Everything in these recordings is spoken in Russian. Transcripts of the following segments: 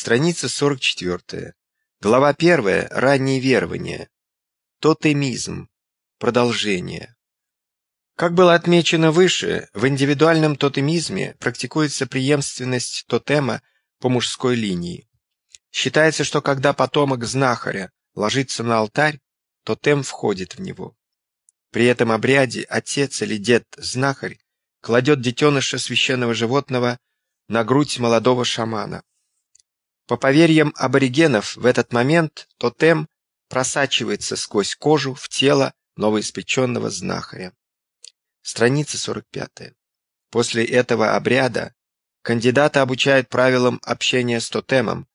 Страница 44. Глава 1. Ранние верования. Тотемизм. Продолжение. Как было отмечено выше, в индивидуальном тотемизме практикуется преемственность тотема по мужской линии. Считается, что когда потомок знахаря ложится на алтарь, тотем входит в него. При этом обряде отец или дед-знахарь кладет детеныша священного животного на грудь молодого шамана. По поверьям аборигенов, в этот момент тотем просачивается сквозь кожу в тело новоиспеченного знахаря. Страница 45. После этого обряда кандидата обучают правилам общения с тотемом,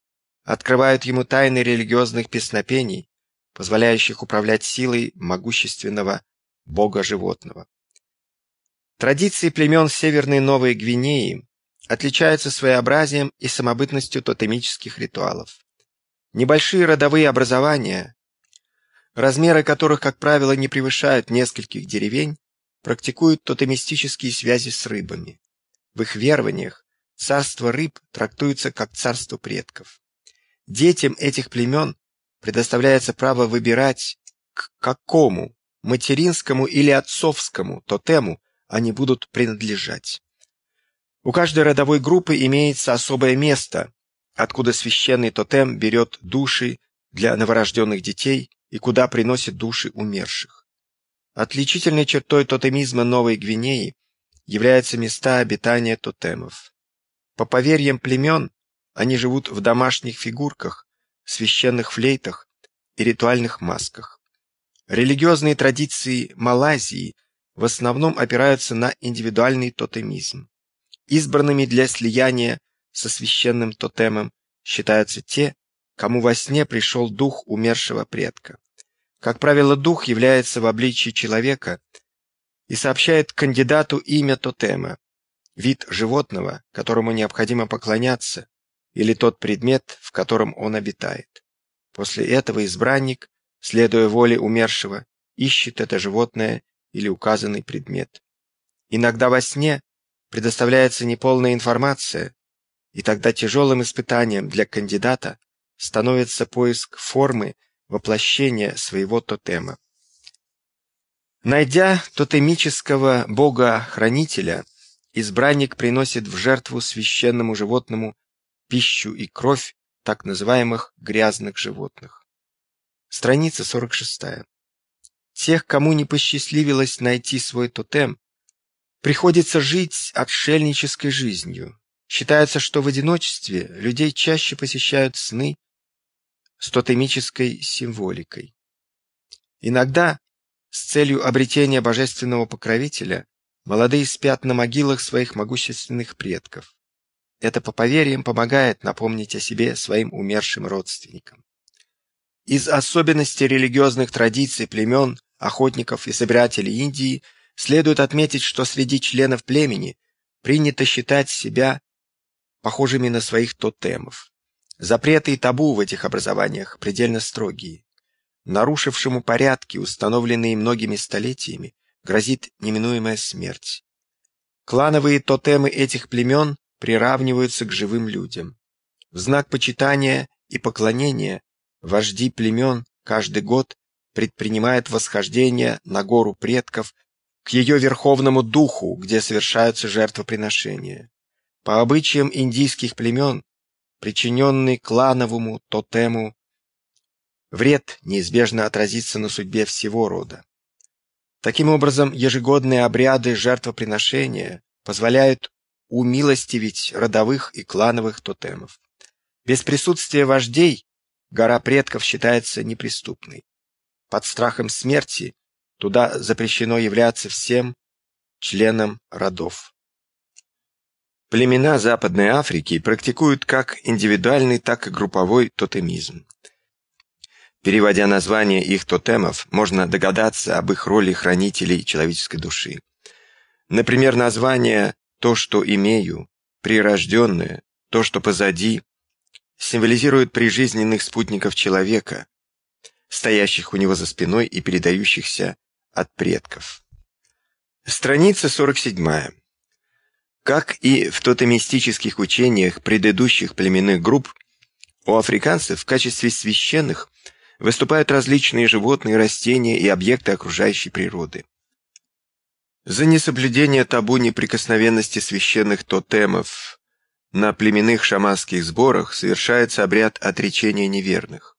открывают ему тайны религиозных песнопений, позволяющих управлять силой могущественного бога-животного. Традиции племен Северной Новой Гвинеи отличаются своеобразием и самобытностью тотемических ритуалов. Небольшие родовые образования, размеры которых, как правило, не превышают нескольких деревень, практикуют тотемистические связи с рыбами. В их верованиях царство рыб трактуется как царство предков. Детям этих племен предоставляется право выбирать, к какому, материнскому или отцовскому тотему они будут принадлежать. У каждой родовой группы имеется особое место, откуда священный тотем берет души для новорожденных детей и куда приносит души умерших. Отличительной чертой тотемизма Новой Гвинеи являются места обитания тотемов. По поверьям племен, они живут в домашних фигурках, священных флейтах и ритуальных масках. Религиозные традиции Малайзии в основном опираются на индивидуальный тотемизм. Избранными для слияния со священным тотемом считаются те, кому во сне пришел дух умершего предка. Как правило, дух является в обличии человека и сообщает кандидату имя тотема, вид животного, которому необходимо поклоняться, или тот предмет, в котором он обитает. После этого избранник, следуя воле умершего, ищет это животное или указанный предмет. Иногда во сне предоставляется неполная информация, и тогда тяжелым испытанием для кандидата становится поиск формы воплощения своего тотема. Найдя тотемического бога-хранителя, избранник приносит в жертву священному животному пищу и кровь так называемых грязных животных. Страница 46. Тех, кому не посчастливилось найти свой тотем, Приходится жить отшельнической жизнью. Считается, что в одиночестве людей чаще посещают сны с тотемической символикой. Иногда, с целью обретения божественного покровителя, молодые спят на могилах своих могущественных предков. Это по поверьям помогает напомнить о себе своим умершим родственникам. Из особенностей религиозных традиций племен, охотников и собирателей Индии – Следует отметить, что среди членов племени принято считать себя похожими на своих тотемов. Запреты и табу в этих образованиях предельно строгие. Нарушившему порядки, установленные многими столетиями, грозит неминуемая смерть. Клановые тотемы этих племен приравниваются к живым людям. В знак почитания и поклонения вожди племен каждый год предпринимают восхождение на гору предков к ее верховному духу, где совершаются жертвоприношения. По обычаям индийских племен, причиненный клановому тотему вред неизбежно отразится на судьбе всего рода. Таким образом, ежегодные обряды жертвоприношения позволяют умилостивить родовых и клановых тотемов. Без присутствия вождей гора предков считается неприступной. Под страхом смерти Туда запрещено являться всем членам родов. Племена Западной Африки практикуют как индивидуальный, так и групповой тотемизм. Переводя название их тотемов, можно догадаться об их роли хранителей человеческой души. Например, название «то, что имею», «прирожденное», «то, что позади» символизирует прижизненных спутников человека, стоящих у него за спиной и передающихся от предков. Страница 47. Как и в тотемистических учениях предыдущих племенных групп, У африканцев в качестве священных выступают различные животные, растения и объекты окружающей природы. За несоблюдение табу неприкосновенности священных тотемов на племенных шаманских сборах совершается обряд отречения неверных.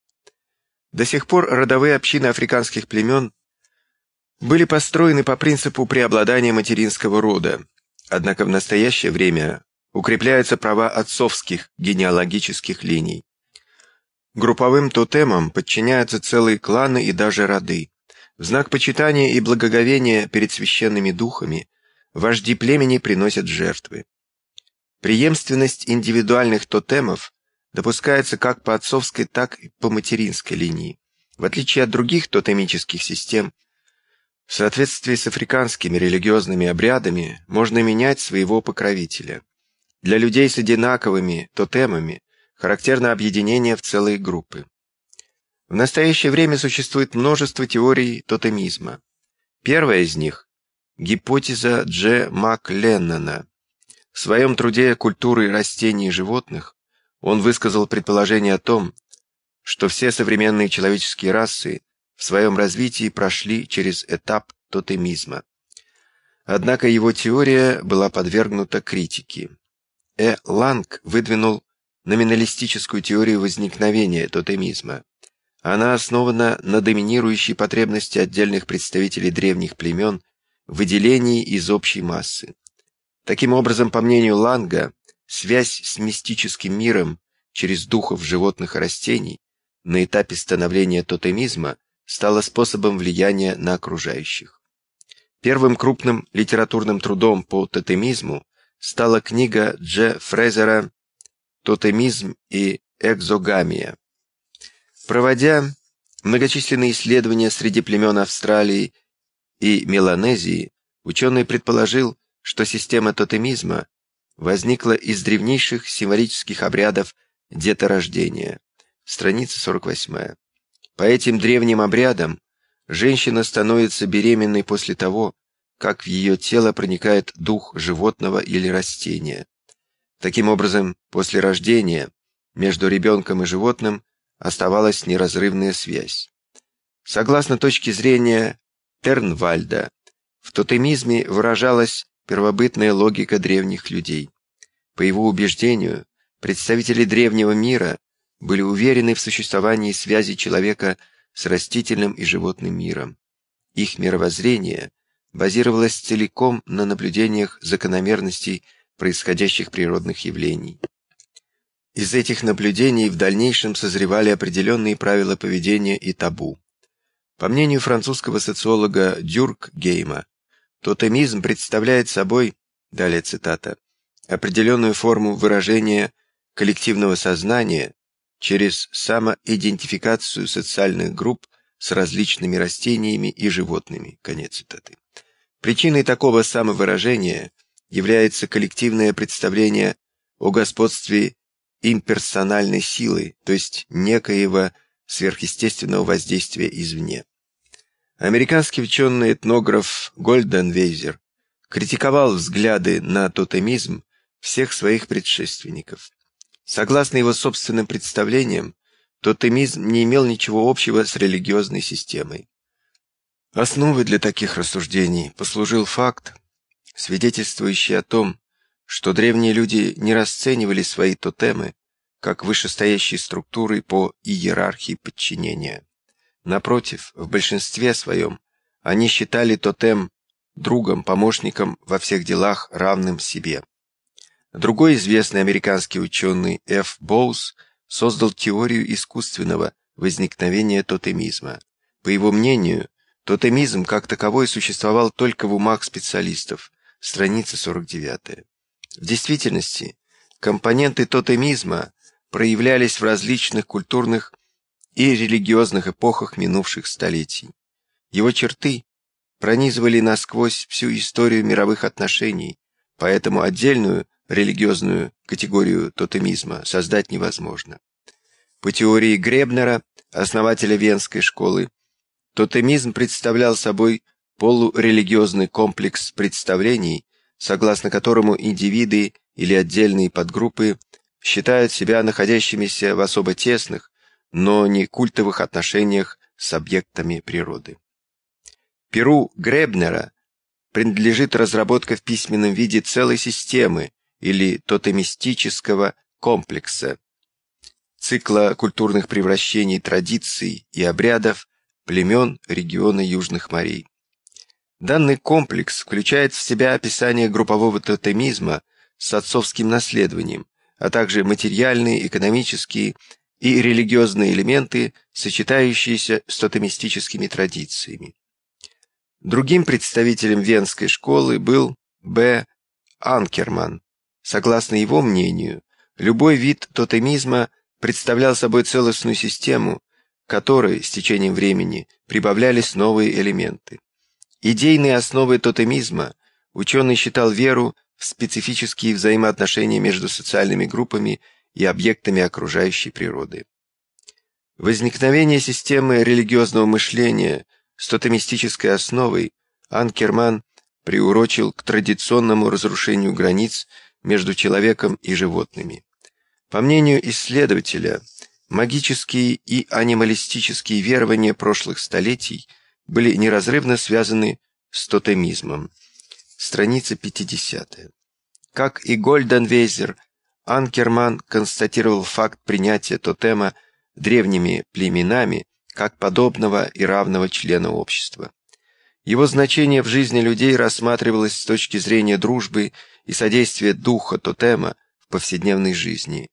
До сих пор родовые общины африканских племен были построены по принципу преобладания материнского рода, однако в настоящее время укрепляются права отцовских генеалогических линий. Групповым тотемам подчиняются целые кланы и даже роды. В знак почитания и благоговения перед священными духами вожди племени приносят жертвы. Преемственность индивидуальных тотемов допускается как по отцовской, так и по материнской линии. В отличие от других тотемических систем, в соответствии с африканскими религиозными обрядами можно менять своего покровителя. Для людей с одинаковыми тотемами характерно объединение в целые группы. В настоящее время существует множество теорий тотемизма. Первая из них – гипотеза Дж. Макленнона, в своем труде «Культуры растений и животных» он высказал предположение о том, что все современные человеческие расы в своем развитии прошли через этап тотемизма. Однако его теория была подвергнута критике. Э. Ланг выдвинул номиналистическую теорию возникновения тотемизма. Она основана на доминирующей потребности отдельных представителей древних племен в выделении из общей массы. Таким образом, по мнению Ланга, связь с мистическим миром через духов животных и растений на этапе становления тотемизма стала способом влияния на окружающих. Первым крупным литературным трудом по тотемизму стала книга Дж. Фрезера «Тотемизм и экзогамия». Проводя многочисленные исследования среди племен Австралии и Меланезии, ученый предположил, что система тотемизма возникла из древнейших символических обрядов деторождения. Страница 48. По этим древним обрядам женщина становится беременной после того, как в ее тело проникает дух животного или растения. Таким образом, после рождения между ребенком и животным оставалась неразрывная связь. Согласно точке зрения Тернвальда, в тотемизме выражалась первобытная логика древних людей. По его убеждению, представители древнего мира были уверены в существовании связи человека с растительным и животным миром. Их мировоззрение базировалось целиком на наблюдениях закономерностей происходящих природных явлений. Из этих наблюдений в дальнейшем созревали определенные правила поведения и табу. По мнению французского социолога Дюркгейма, Тотемизм представляет собой, далее цитата, определенную форму выражения коллективного сознания через самоидентификацию социальных групп с различными растениями и животными. Конец цитаты. Причиной такого самовыражения является коллективное представление о господстве имперсональной силы, то есть некоего сверхъестественного воздействия извне. Американский ученый-этнограф Гольденвейзер критиковал взгляды на тотемизм всех своих предшественников. Согласно его собственным представлениям, тотемизм не имел ничего общего с религиозной системой. Основой для таких рассуждений послужил факт, свидетельствующий о том, что древние люди не расценивали свои тотемы как вышестоящие структуры по иерархии подчинения. Напротив, в большинстве своем они считали тотем другом, помощником во всех делах, равным себе. Другой известный американский ученый Ф. Боус создал теорию искусственного возникновения тотемизма. По его мнению, тотемизм как таковой существовал только в умах специалистов. Страница 49. В действительности, компоненты тотемизма проявлялись в различных культурных и религиозных эпохах минувших столетий. Его черты пронизывали насквозь всю историю мировых отношений, поэтому отдельную религиозную категорию тотемизма создать невозможно. По теории Гребнера, основателя Венской школы, тотемизм представлял собой полурелигиозный комплекс представлений, согласно которому индивиды или отдельные подгруппы считают себя находящимися в особо тесных, но не культовых отношениях с объектами природы. Перу Гребнера принадлежит разработка в письменном виде целой системы или тотемистического комплекса, цикла культурных превращений традиций и обрядов племен региона Южных морей. Данный комплекс включает в себя описание группового тотемизма с отцовским наследованием, а также материальные, экономические и религиозные элементы, сочетающиеся с тотемистическими традициями. Другим представителем венской школы был Б. Анкерман. Согласно его мнению, любой вид тотемизма представлял собой целостную систему, которой с течением времени прибавлялись новые элементы. Идейной основой тотемизма ученый считал веру в специфические взаимоотношения между социальными группами и объектами окружающей природы. Возникновение системы религиозного мышления с тотемистической основой Анкерман приурочил к традиционному разрушению границ между человеком и животными. По мнению исследователя, магические и анималистические верования прошлых столетий – были неразрывно связаны с тотемизмом. Страница 50. Как и Гольденвейзер, Анкерман констатировал факт принятия тотема древними племенами как подобного и равного члена общества. Его значение в жизни людей рассматривалось с точки зрения дружбы и содействия духа тотема в повседневной жизни.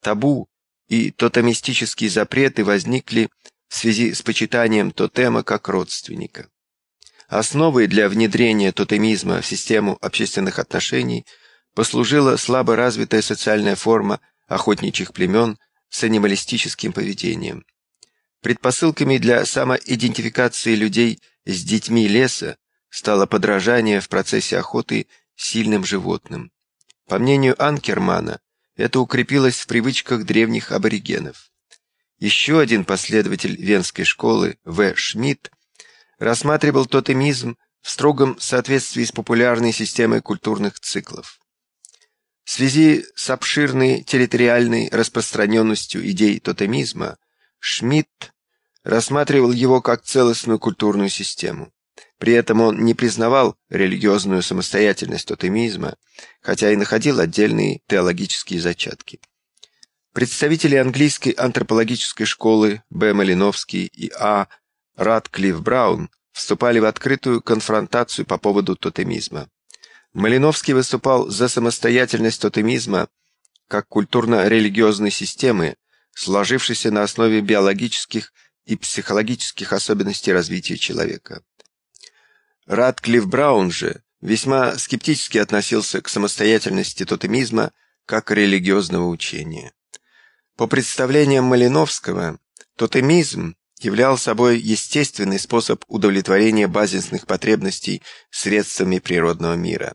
Табу и тотемистические запреты возникли в связи с почитанием тотема как родственника. Основой для внедрения тотемизма в систему общественных отношений послужила слабо развитая социальная форма охотничьих племен с анималистическим поведением. Предпосылками для самоидентификации людей с детьми леса стало подражание в процессе охоты сильным животным. По мнению Анкермана, это укрепилось в привычках древних аборигенов. Еще один последователь Венской школы, В. Шмидт, рассматривал тотемизм в строгом соответствии с популярной системой культурных циклов. В связи с обширной территориальной распространенностью идей тотемизма Шмидт рассматривал его как целостную культурную систему. При этом он не признавал религиозную самостоятельность тотемизма, хотя и находил отдельные теологические зачатки. Представители английской антропологической школы Б. Малиновский и А. Радклифф Браун вступали в открытую конфронтацию по поводу тотемизма. Малиновский выступал за самостоятельность тотемизма как культурно-религиозной системы, сложившейся на основе биологических и психологических особенностей развития человека. Радклифф Браун же весьма скептически относился к самостоятельности тотемизма как религиозного учения. По представлениям Малиновского, тотемизм являл собой естественный способ удовлетворения базисных потребностей средствами природного мира.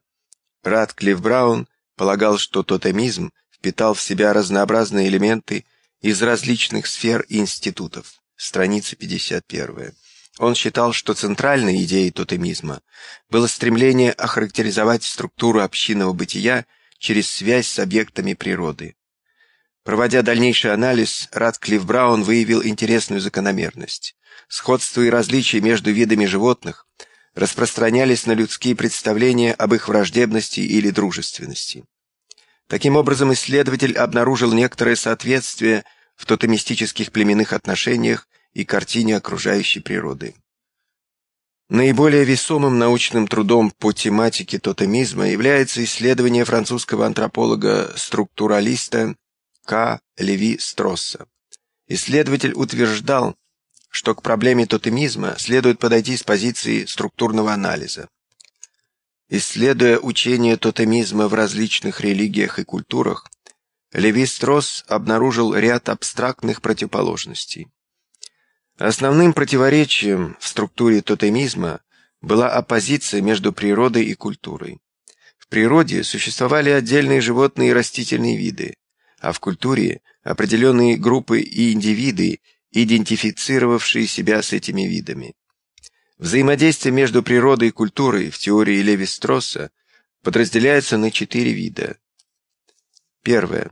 Радклифф Браун полагал, что тотемизм впитал в себя разнообразные элементы из различных сфер и институтов. Страница 51. Он считал, что центральной идеей тотемизма было стремление охарактеризовать структуру общинного бытия через связь с объектами природы. Проводя дальнейший анализ, Радклифф Браун выявил интересную закономерность. Сходство и различия между видами животных распространялись на людские представления об их враждебности или дружественности. Таким образом, исследователь обнаружил некоторое соответствие в тотемистических племенных отношениях и картине окружающей природы. Наиболее весомым научным трудом по тематике тотемизма является исследование французского антрополога-структуралиста к. Леви Стросса. Исследователь утверждал, что к проблеме тотемизма следует подойти с позиции структурного анализа. Исследуя учение тотемизма в различных религиях и культурах, Леви Стросс обнаружил ряд абстрактных противоположностей. Основным противоречием в структуре тотемизма была оппозиция между природой и культурой. В природе существовали отдельные животные и растительные виды, а в культуре определенные группы и индивиды, идентифицировавшие себя с этими видами. Взаимодействие между природой и культурой в теории Леви-Стросса подразделяется на четыре вида. Первое.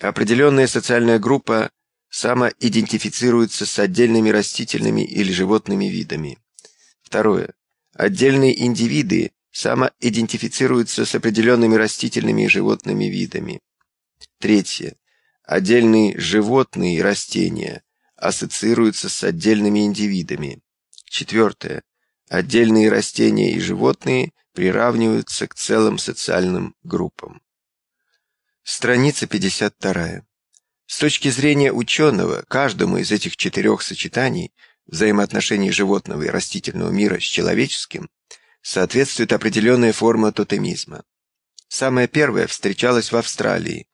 Определенная социальная группа самоидентифицируется с отдельными растительными или животными видами. Второе. Отдельные индивиды самоидентифицируются с определенными растительными и животными видами. Третье. Отдельные животные и растения ассоциируются с отдельными индивидами. Четвертое. Отдельные растения и животные приравниваются к целым социальным группам. Страница 52. С точки зрения ученого, каждому из этих четырех сочетаний взаимоотношений животного и растительного мира с человеческим соответствует определенная форма тотемизма. Самая первая встречалась в Австралии,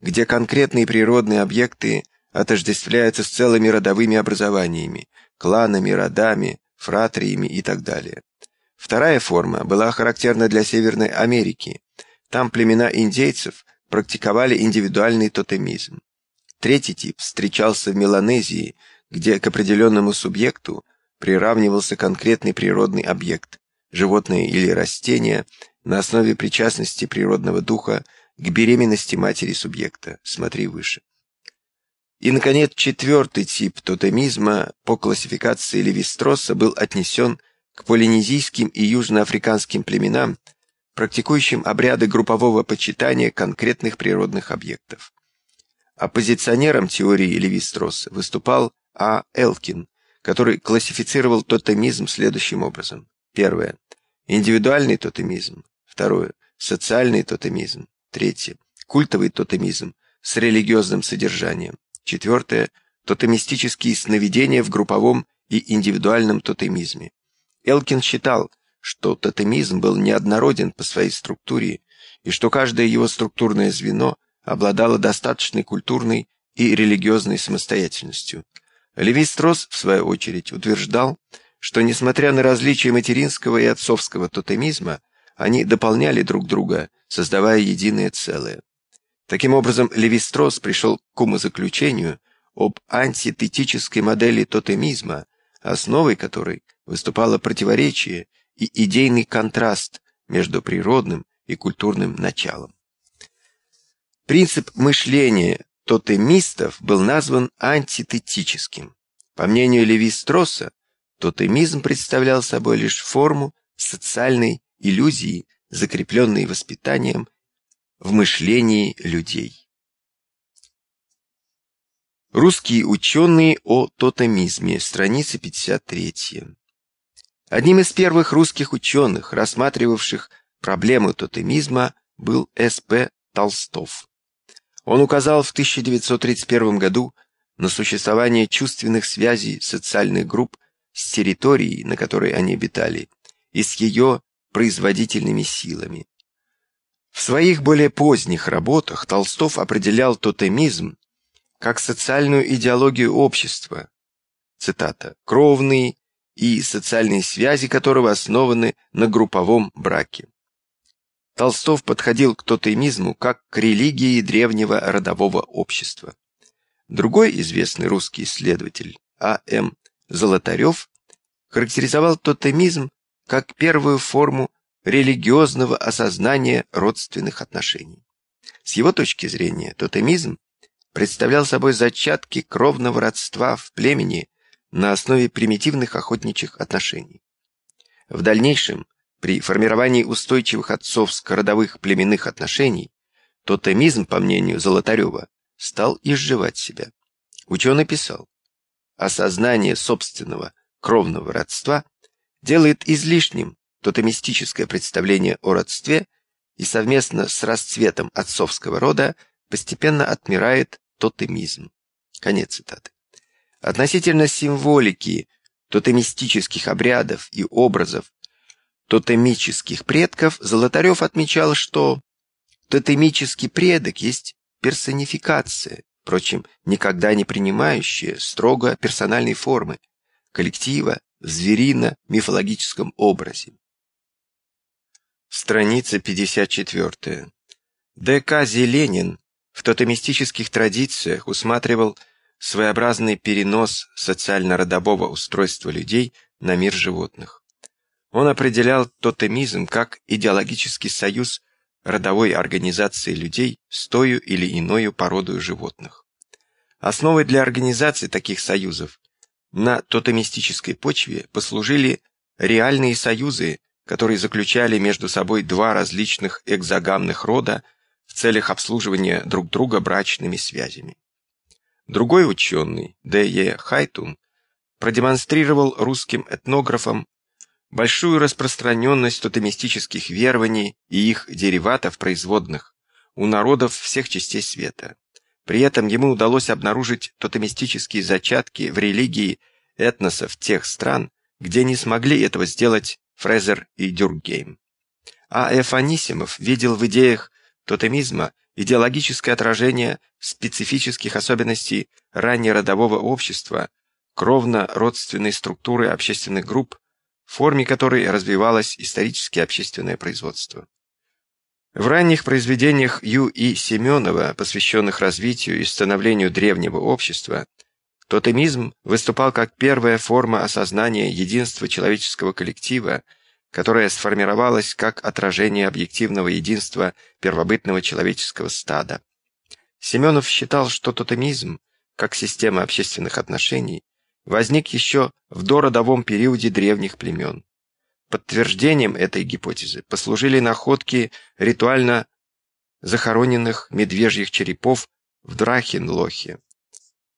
где конкретные природные объекты отождествляются с целыми родовыми образованиями, кланами, родами, фратриями и так далее. Вторая форма была характерна для Северной Америки. Там племена индейцев практиковали индивидуальный тотемизм. Третий тип встречался в Меланезии, где к определенному субъекту приравнивался конкретный природный объект – животное или растение на основе причастности природного духа к беременности матери субъекта. Смотри выше. И, наконец, четвертый тип тотемизма по классификации Левистросса был отнесен к полинезийским и южноафриканским племенам, практикующим обряды группового почитания конкретных природных объектов. Оппозиционером теории Левистросса выступал А. Элкин, который классифицировал тотемизм следующим образом. Первое. Индивидуальный тотемизм. Второе. Социальный тотемизм. Третье. Культовый тотемизм с религиозным содержанием. Четвертое. Тотемистические сновидения в групповом и индивидуальном тотемизме. Элкин считал, что тотемизм был неоднороден по своей структуре и что каждое его структурное звено обладала достаточной культурной и религиозной самостоятельностью. Леви Стросс, в свою очередь, утверждал, что, несмотря на различия материнского и отцовского тотемизма, они дополняли друг друга, создавая единое целое. Таким образом, Леви Стросс пришел к умозаключению об антитетической модели тотемизма, основой которой выступало противоречие и идейный контраст между природным и культурным началом. Принцип мышления тотемистов был назван антитетическим. По мнению Леви Стросса, тотемизм представлял собой лишь форму социальной иллюзии, закрепленной воспитанием в мышлении людей. Русские ученые о тотемизме, страница 53. Одним из первых русских ученых, рассматривавших проблему тотемизма, был С.П. Толстов. Он указал в 1931 году на существование чувственных связей социальных групп с территорией, на которой они обитали, и с ее производительными силами. В своих более поздних работах Толстов определял тотемизм как социальную идеологию общества, цитата, «кровные и социальные связи которого основаны на групповом браке». Толстов подходил к тотемизму как к религии древнего родового общества. Другой известный русский исследователь А.М. Золотарев характеризовал тотемизм как первую форму религиозного осознания родственных отношений. С его точки зрения тотемизм представлял собой зачатки кровного родства в племени на основе примитивных охотничьих отношений. В дальнейшем при формировании устойчивых отцовско-родовых племенных отношений тотемизм, по мнению Золотарева, стал изживать себя. Ученый писал, осознание собственного кровного родства делает излишним тотемистическое представление о родстве и совместно с расцветом отцовского рода постепенно отмирает тотемизм. Конец цитаты. Относительно символики тотемистических обрядов и образов тотемических предков, Золотарев отмечал, что тотемический предок есть персонификация, впрочем, никогда не принимающая строго персональной формы, коллектива в зверино-мифологическом образе. Страница 54. Д.К. Зеленин в тотемистических традициях усматривал своеобразный перенос социально-родового устройства людей на мир животных. Он определял тотемизм как идеологический союз родовой организации людей с тою или иною породою животных. Основой для организации таких союзов на тотемистической почве послужили реальные союзы, которые заключали между собой два различных экзогамных рода в целях обслуживания друг друга брачными связями. Другой ученый, Д.Е. Хайтун, продемонстрировал русским этнографам большую распространенность тотемистических верований и их дериватов производных у народов всех частей света. При этом ему удалось обнаружить тотемистические зачатки в религии этносов тех стран, где не смогли этого сделать Фрезер и Дюркгейм. А Ф. Анисимов видел в идеях тотемизма идеологическое отражение специфических особенностей раннеродового общества, кровно-родственной структуры общественных групп, в форме которой развивалось исторически общественное производство. В ранних произведениях Ю. И. Семенова, посвященных развитию и становлению древнего общества, тотемизм выступал как первая форма осознания единства человеческого коллектива, которая сформировалась как отражение объективного единства первобытного человеческого стада. Семенов считал, что тотемизм, как система общественных отношений, возник еще в дородовом периоде древних племен. Подтверждением этой гипотезы послужили находки ритуально захороненных медвежьих черепов в Драхенлохе.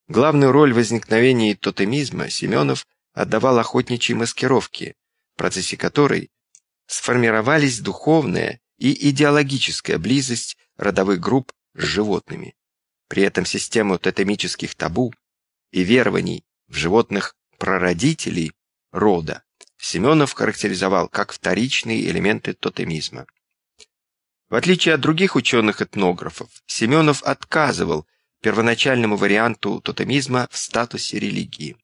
Главную роль в возникновении тотемизма Семенов отдавал охотничьей маскировке, процессе которой сформировались духовная и идеологическая близость родовых групп с животными. При этом систему тотемических табу и верований в животных прародителей рода Семенов характеризовал как вторичные элементы тотемизма. В отличие от других ученых-этнографов, Семенов отказывал первоначальному варианту тотемизма в статусе религии.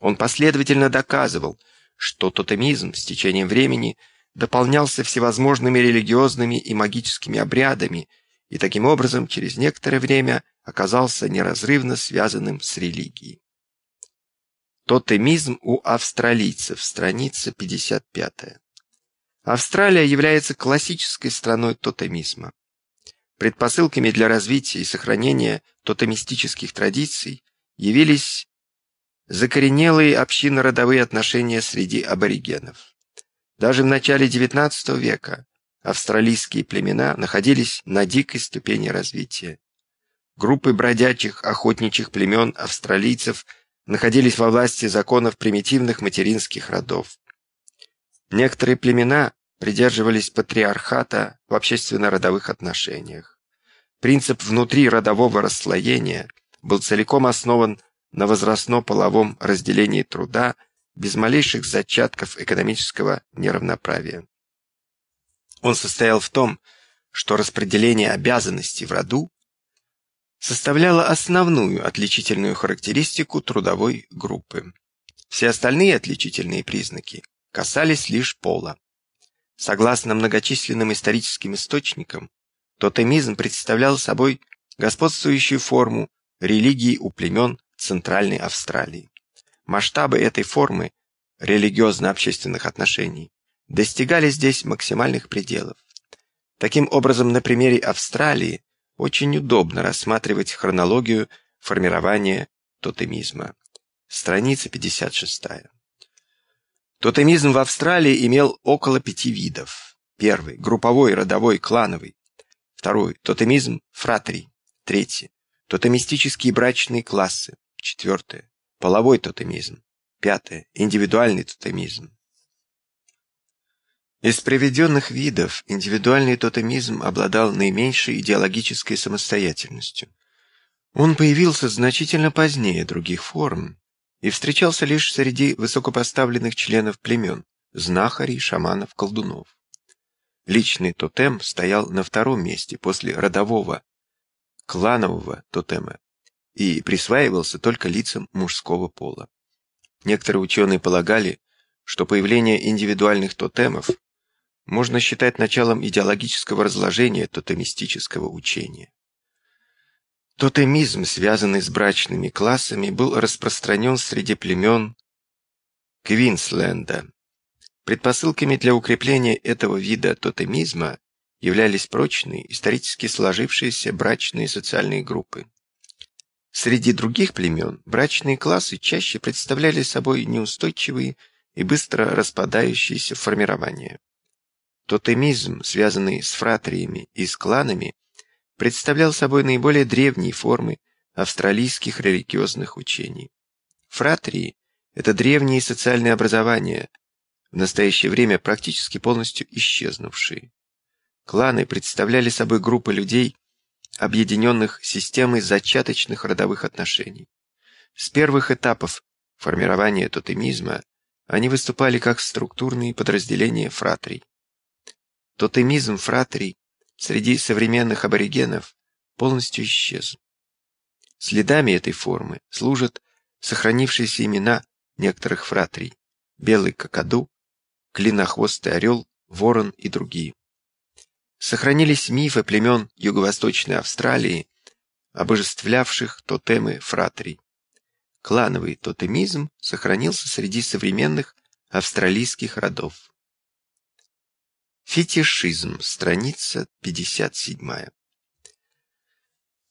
Он последовательно доказывал, что тотемизм с течением времени дополнялся всевозможными религиозными и магическими обрядами и таким образом через некоторое время оказался неразрывно связанным с религией. Тотемизм у австралийцев, страница 55. Австралия является классической страной тотемизма. Предпосылками для развития и сохранения тотемистических традиций явились закоренелые общинно-родовые отношения среди аборигенов. Даже в начале XIX века австралийские племена находились на дикой ступени развития. Группы бродячих охотничьих племен австралийцев – находились во власти законов примитивных материнских родов. Некоторые племена придерживались патриархата в общественно-родовых отношениях. Принцип внутриродового расслоения был целиком основан на возрастно-половом разделении труда без малейших зачатков экономического неравноправия. Он состоял в том, что распределение обязанностей в роду составляла основную отличительную характеристику трудовой группы. Все остальные отличительные признаки касались лишь пола. Согласно многочисленным историческим источникам, тотемизм представлял собой господствующую форму религии у племен Центральной Австралии. Масштабы этой формы религиозно-общественных отношений достигали здесь максимальных пределов. Таким образом, на примере Австралии очень удобно рассматривать хронологию формирования тотемизма. Страница 56. Тотемизм в Австралии имел около пяти видов. Первый – групповой, родовой, клановый. Второй – тотемизм фратри. Третий – тотемистические брачные классы. Четвертое – половой тотемизм. Пятое – индивидуальный тотемизм. Из приведенных видов индивидуальный тотемизм обладал наименьшей идеологической самостоятельностью. Он появился значительно позднее других форм и встречался лишь среди высокопоставленных членов племен – знахарей, шаманов, колдунов. Личный тотем стоял на втором месте после родового, кланового тотема и присваивался только лицам мужского пола. Некоторые ученые полагали, что появление индивидуальных тотемов можно считать началом идеологического разложения тотемистического учения. Тотемизм, связанный с брачными классами, был распространен среди племен Квинсленда. Предпосылками для укрепления этого вида тотемизма являлись прочные, исторически сложившиеся брачные социальные группы. Среди других племен брачные классы чаще представляли собой неустойчивые и быстро распадающиеся формирования. Тотемизм, связанный с фратриями и с кланами, представлял собой наиболее древние формы австралийских религиозных учений. Фратрии – это древние социальные образования, в настоящее время практически полностью исчезнувшие. Кланы представляли собой группы людей, объединенных системой зачаточных родовых отношений. С первых этапов формирования тотемизма они выступали как структурные подразделения фратрий. Тотемизм фратрий среди современных аборигенов полностью исчез. Следами этой формы служат сохранившиеся имена некоторых фратрий – белый какаду, клинохвостый орел, ворон и другие. Сохранились мифы племен Юго-Восточной Австралии, обожествлявших тотемы фратрий. Клановый тотемизм сохранился среди современных австралийских родов. Фетишизм, страница 57.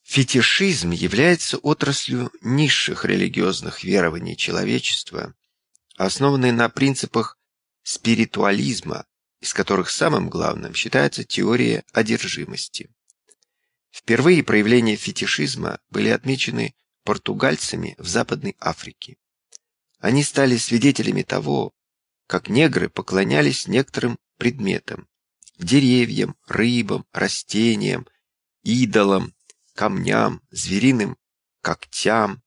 Фетишизм является отраслью низших религиозных верований человечества, основанной на принципах спиритуализма, из которых самым главным считается теория одержимости. Впервые проявления фетишизма были отмечены португальцами в Западной Африке. Они стали свидетелями того, как негры поклонялись некоторым предметам – деревьям, рыбам, растениям, идолам, камням, звериным когтям,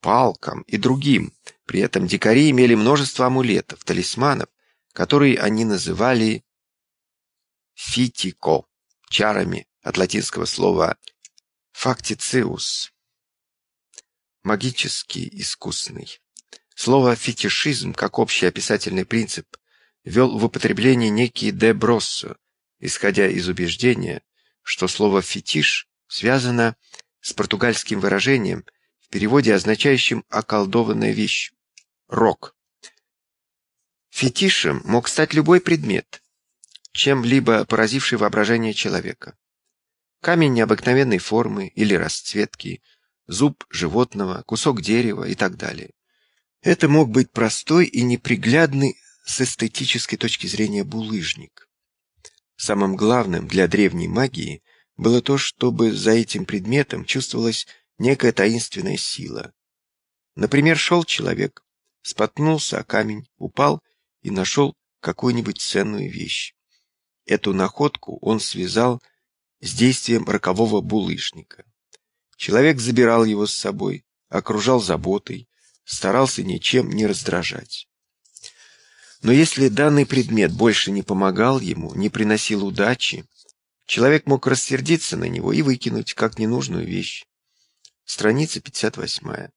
палкам и другим. При этом дикари имели множество амулетов, талисманов, которые они называли фитико, чарами от латинского слова фактициус, магический, искусный. Слово «фетишизм» как общий описательный принцип ввел в употребление некий де исходя из убеждения, что слово «фетиш» связано с португальским выражением, в переводе означающим «околдованная вещь» – «рок». Фетишем мог стать любой предмет, чем-либо поразивший воображение человека. Камень необыкновенной формы или расцветки, зуб животного, кусок дерева и так далее. Это мог быть простой и неприглядный с эстетической точки зрения булыжник. Самым главным для древней магии было то, чтобы за этим предметом чувствовалась некая таинственная сила. Например, шел человек, споткнулся о камень, упал и нашел какую-нибудь ценную вещь. Эту находку он связал с действием рокового булыжника. Человек забирал его с собой, окружал заботой, старался ничем не раздражать. Но если данный предмет больше не помогал ему, не приносил удачи, человек мог рассердиться на него и выкинуть как ненужную вещь. Страница 58.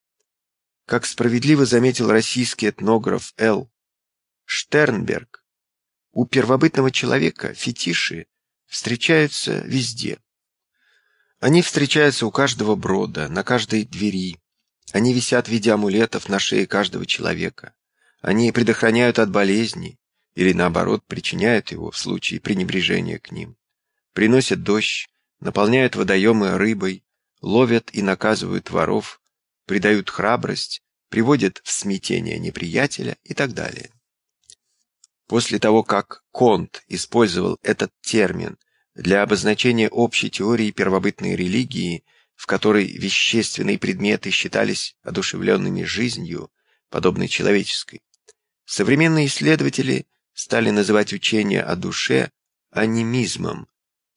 Как справедливо заметил российский этнограф Л. Штернберг, у первобытного человека фетиши встречаются везде. Они встречаются у каждого брода, на каждой двери. Они висят в виде амулетов на шее каждого человека. Они предохраняют от болезней или, наоборот, причиняют его в случае пренебрежения к ним. Приносят дождь, наполняют водоемы рыбой, ловят и наказывают воров, придают храбрость, приводят в смятение неприятеля и так далее. После того, как Конт использовал этот термин для обозначения общей теории первобытной религии, в которой вещественные предметы считались одушевленными жизнью, подобной человеческой, современные исследователи стали называть учение о душе анимизмом,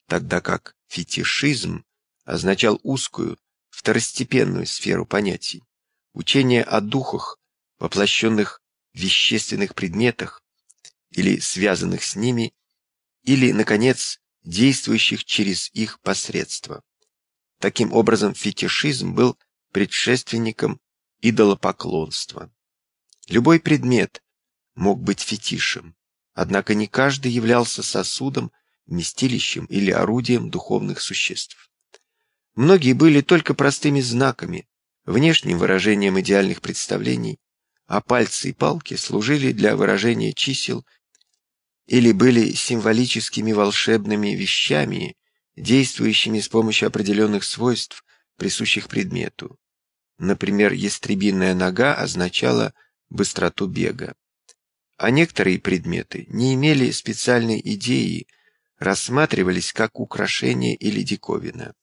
тогда как фетишизм означал узкую, второстепенную сферу понятий, учение о духах, воплощенных в вещественных предметах, или связанных с ними, или, наконец, действующих через их посредство. Таким образом, фетишизм был предшественником идолопоклонства. Любой предмет мог быть фетишем, однако не каждый являлся сосудом, вместилищем или орудием духовных существ. Многие были только простыми знаками, внешним выражением идеальных представлений, а пальцы и палки служили для выражения чисел или были символическими волшебными вещами, действующими с помощью определенных свойств, присущих предмету. Например, ястребиная нога означала быстроту бега. А некоторые предметы не имели специальной идеи, рассматривались как украшение или диковина.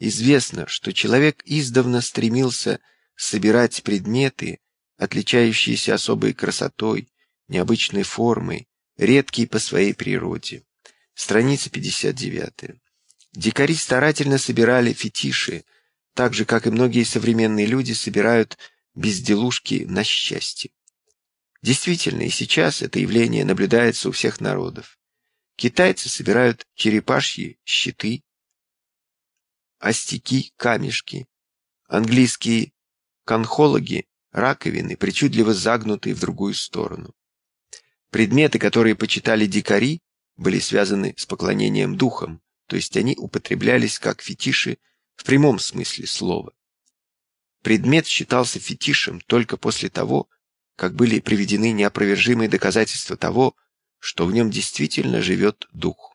Известно, что человек издавна стремился собирать предметы, отличающиеся особой красотой, необычной формой, редкие по своей природе. Страница 59. Дикари старательно собирали фетиши, так же, как и многие современные люди собирают безделушки на счастье. Действительно, и сейчас это явление наблюдается у всех народов. Китайцы собирают черепашьи щиты, остяки, камешки. Английские конхологи – раковины, причудливо загнутые в другую сторону. Предметы, которые почитали дикари, были связаны с поклонением духам, то есть они употреблялись как фетиши в прямом смысле слова. Предмет считался фетишем только после того, как были приведены неопровержимые доказательства того, что в нем действительно живет дух.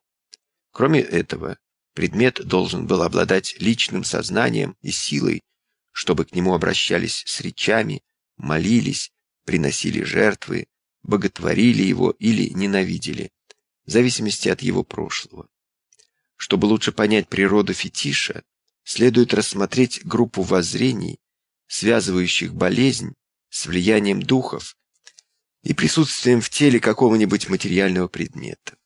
Кроме этого, предмет должен был обладать личным сознанием и силой, чтобы к нему обращались с речами, молились, приносили жертвы, боготворили его или ненавидели, в зависимости от его прошлого. Чтобы лучше понять природу фетиша, следует рассмотреть группу воззрений, связывающих болезнь с влиянием духов и присутствием в теле какого-нибудь материального предмета.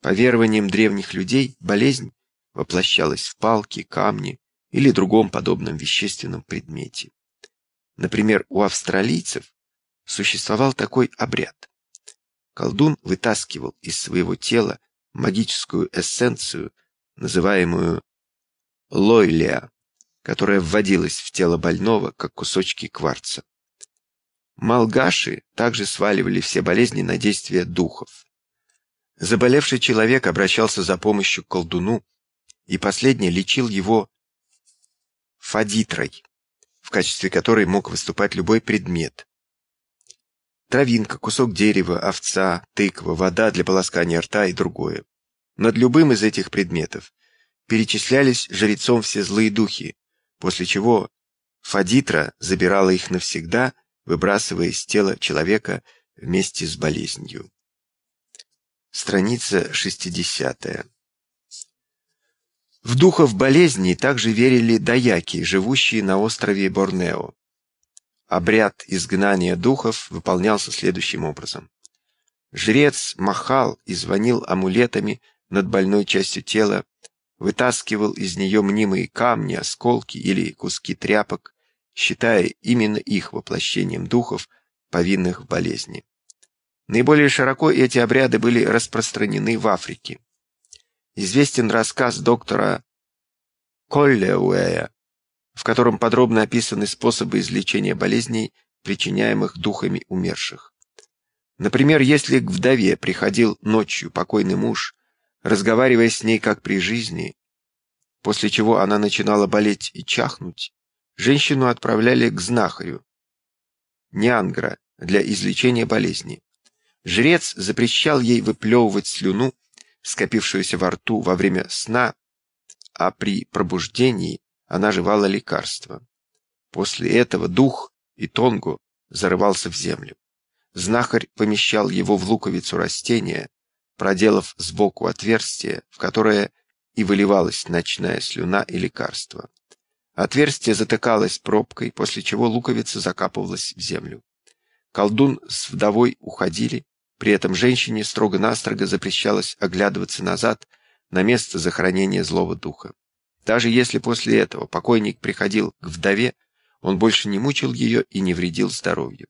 По верованиям древних людей, болезнь воплощалась в палке, камне или другом подобном вещественном предмете. Например, у австралийцев существовал такой обряд. Колдун вытаскивал из своего тела магическую эссенцию, называемую лойлия, которая вводилась в тело больного, как кусочки кварца. Малгаши также сваливали все болезни на действие духов. Заболевший человек обращался за помощью к колдуну, и последний лечил его фадитрой, в качестве которой мог выступать любой предмет. Травинка, кусок дерева, овца, тыква, вода для полоскания рта и другое. Над любым из этих предметов перечислялись жрецом все злые духи, после чего Фадитра забирала их навсегда выбрасывая из тела человека вместе с болезнью. Страница 60. В духов болезни также верили даяки, живущие на острове Борнео. Обряд изгнания духов выполнялся следующим образом. Жрец махал и звонил амулетами над больной частью тела, вытаскивал из нее мнимые камни, осколки или куски тряпок, считая именно их воплощением духов, повинных в болезни. Наиболее широко эти обряды были распространены в Африке. Известен рассказ доктора Коллеуэя, в котором подробно описаны способы излечения болезней, причиняемых духами умерших. Например, если к вдове приходил ночью покойный муж, разговаривая с ней как при жизни, после чего она начинала болеть и чахнуть, женщину отправляли к знахарю, Нянгра, для излечения болезни. Жрец запрещал ей выплевывать слюну, скопившуюся во рту во время сна, а при пробуждении она жевала лекарство. После этого дух и тонгу зарывался в землю. Знахарь помещал его в луковицу растения, проделав сбоку отверстие, в которое и выливалась ночная слюна и лекарство. Отверстие затыкалось пробкой, после чего луковица закапывалась в землю. Колдун с вдовой уходили, при этом женщине строго-настрого запрещалось оглядываться назад на место захоронения злого духа. Даже если после этого покойник приходил к вдове, он больше не мучил ее и не вредил здоровью.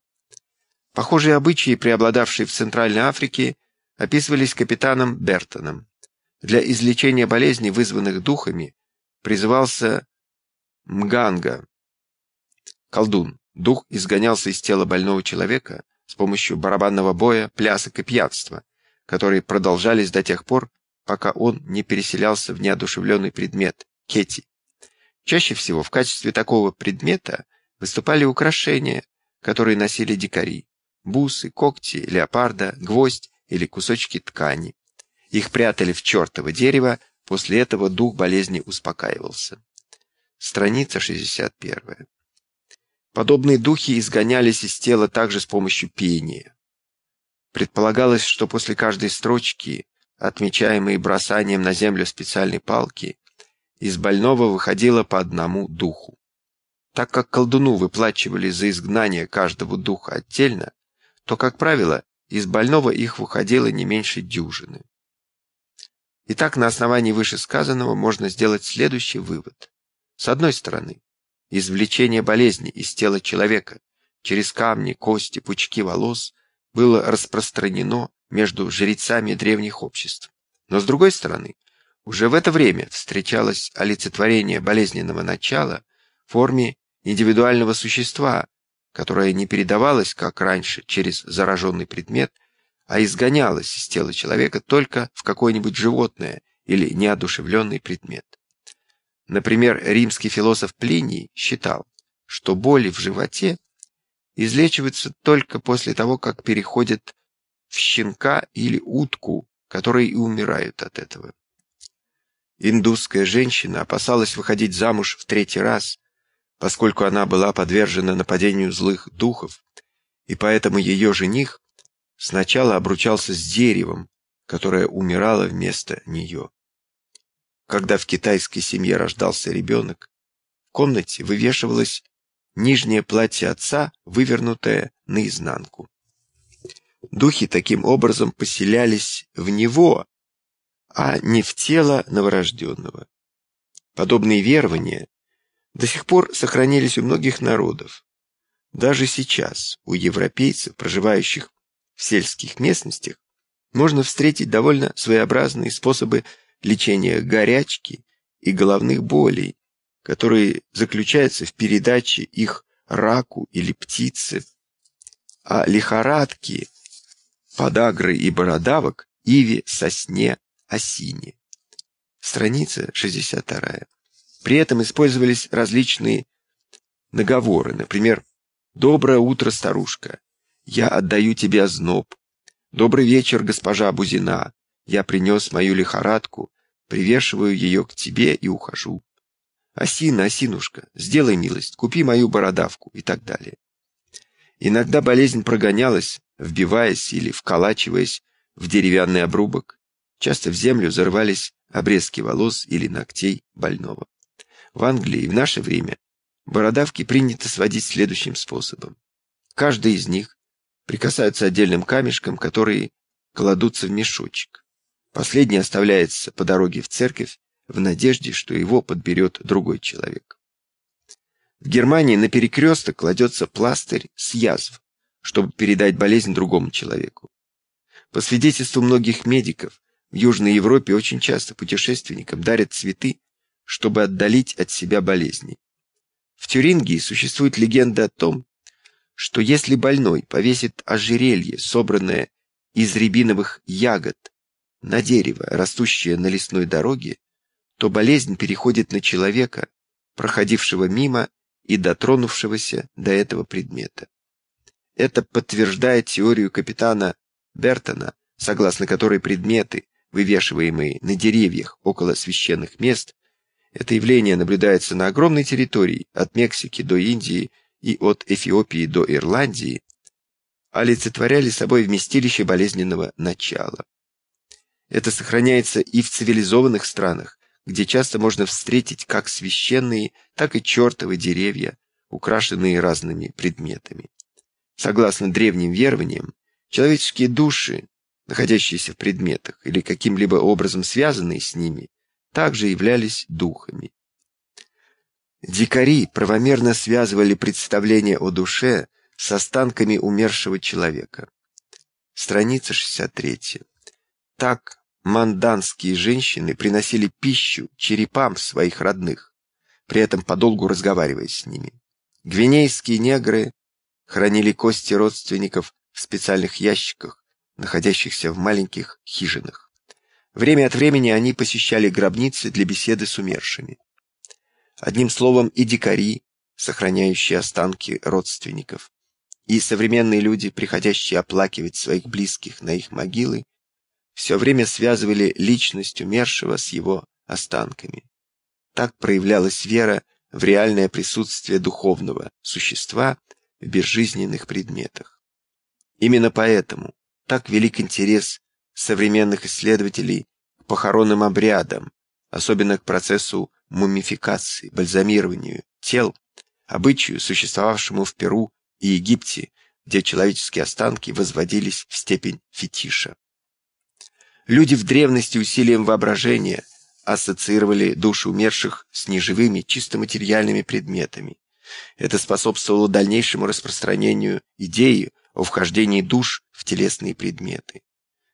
Похожие обычаи, преобладавшие в Центральной Африке, описывались капитаном Бертоном. Для излечения болезней, вызванных духами, призывался Мганга. Колдун. Дух изгонялся из тела больного человека с помощью барабанного боя, плясок и пьянства, которые продолжались до тех пор, пока он не переселялся в неодушевленный предмет – кети. Чаще всего в качестве такого предмета выступали украшения, которые носили дикари – бусы, когти, леопарда, гвоздь или кусочки ткани. Их прятали в чертово дерево, после этого дух болезни успокаивался. Страница 61. Подобные духи изгонялись из тела также с помощью пения. Предполагалось, что после каждой строчки, отмечаемой бросанием на землю специальной палки, из больного выходило по одному духу. Так как колдуну выплачивали за изгнание каждого духа отдельно, то, как правило, из больного их выходило не меньше дюжины. Итак, на основании вышесказанного можно сделать следующий вывод. С одной стороны, извлечение болезни из тела человека через камни, кости, пучки волос было распространено между жрецами древних обществ. Но с другой стороны, уже в это время встречалось олицетворение болезненного начала в форме индивидуального существа, которое не передавалось, как раньше, через зараженный предмет, а изгонялось из тела человека только в какое-нибудь животное или неодушевленный предмет. Например, римский философ Плиний считал, что боли в животе излечиваются только после того, как переходят в щенка или утку, которые и умирают от этого. Индусская женщина опасалась выходить замуж в третий раз, поскольку она была подвержена нападению злых духов, и поэтому ее жених сначала обручался с деревом, которое умирало вместо нее. Когда в китайской семье рождался ребенок, в комнате вывешивалось нижнее платье отца, вывернутое наизнанку. Духи таким образом поселялись в него, а не в тело новорожденного. Подобные верования до сих пор сохранились у многих народов. Даже сейчас у европейцев, проживающих в сельских местностях, можно встретить довольно своеобразные способы лечения горячки и головных болей, которые заключаются в передаче их раку или птице, а лихорадки, подагры и бородавок иве, сосне, осине. Страница 62. При этом использовались различные наговоры, например, «Доброе утро, старушка! Я отдаю тебе озноб. Добрый вечер, госпожа Бузина! Я принес мою лихорадку, привешиваю ее к тебе и ухожу. Осина, осинушка, сделай милость, купи мою бородавку» и так далее. Иногда болезнь прогонялась, вбиваясь или вколачиваясь в деревянный обрубок. Часто в землю зарывались обрезки волос или ногтей больного. В Англии в наше время бородавки принято сводить следующим способом. Каждый из них прикасается отдельным камешком, которые кладутся в мешочек. Последний оставляется по дороге в церковь в надежде, что его подберет другой человек. В Германии на перекресток кладется пластырь с язв, чтобы передать болезнь другому человеку. По свидетельству многих медиков, в Южной Европе очень часто путешественникам дарят цветы чтобы отдалить от себя болезни. В Тюрингии существует легенда о том, что если больной повесит ожерелье, собранное из рябиновых ягод, на дерево, растущее на лесной дороге, то болезнь переходит на человека, проходившего мимо и дотронувшегося до этого предмета. Это подтверждает теорию капитана Бертона, согласно которой предметы, вывешиваемые на деревьях около священных мест, это явление наблюдается на огромной территории, от Мексики до Индии и от Эфиопии до Ирландии, олицетворяли собой вместилище болезненного начала. Это сохраняется и в цивилизованных странах, где часто можно встретить как священные, так и чертовы деревья, украшенные разными предметами. Согласно древним верованиям, человеческие души, находящиеся в предметах или каким-либо образом связанные с ними, также являлись духами. Дикари правомерно связывали представление о душе с останками умершего человека. Страница 63. Так манданские женщины приносили пищу черепам своих родных, при этом подолгу разговаривая с ними. Гвинейские негры хранили кости родственников в специальных ящиках, находящихся в маленьких хижинах. Время от времени они посещали гробницы для беседы с умершими. Одним словом, и дикари, сохраняющие останки родственников. и современные люди, приходящие оплакивать своих близких на их могилы, все время связывали личность умершего с его останками. Так проявлялась вера в реальное присутствие духовного существа в безжизненных предметах. Именно поэтому так велик интерес современных исследователей к похоронным обрядам, особенно к процессу мумификации, бальзамированию тел, обычаю, существовавшему в Перу и Египте, где человеческие останки возводились в степень фетиша. Люди в древности усилием воображения ассоциировали души умерших с неживыми, чисто материальными предметами. Это способствовало дальнейшему распространению идеи о вхождении душ в телесные предметы.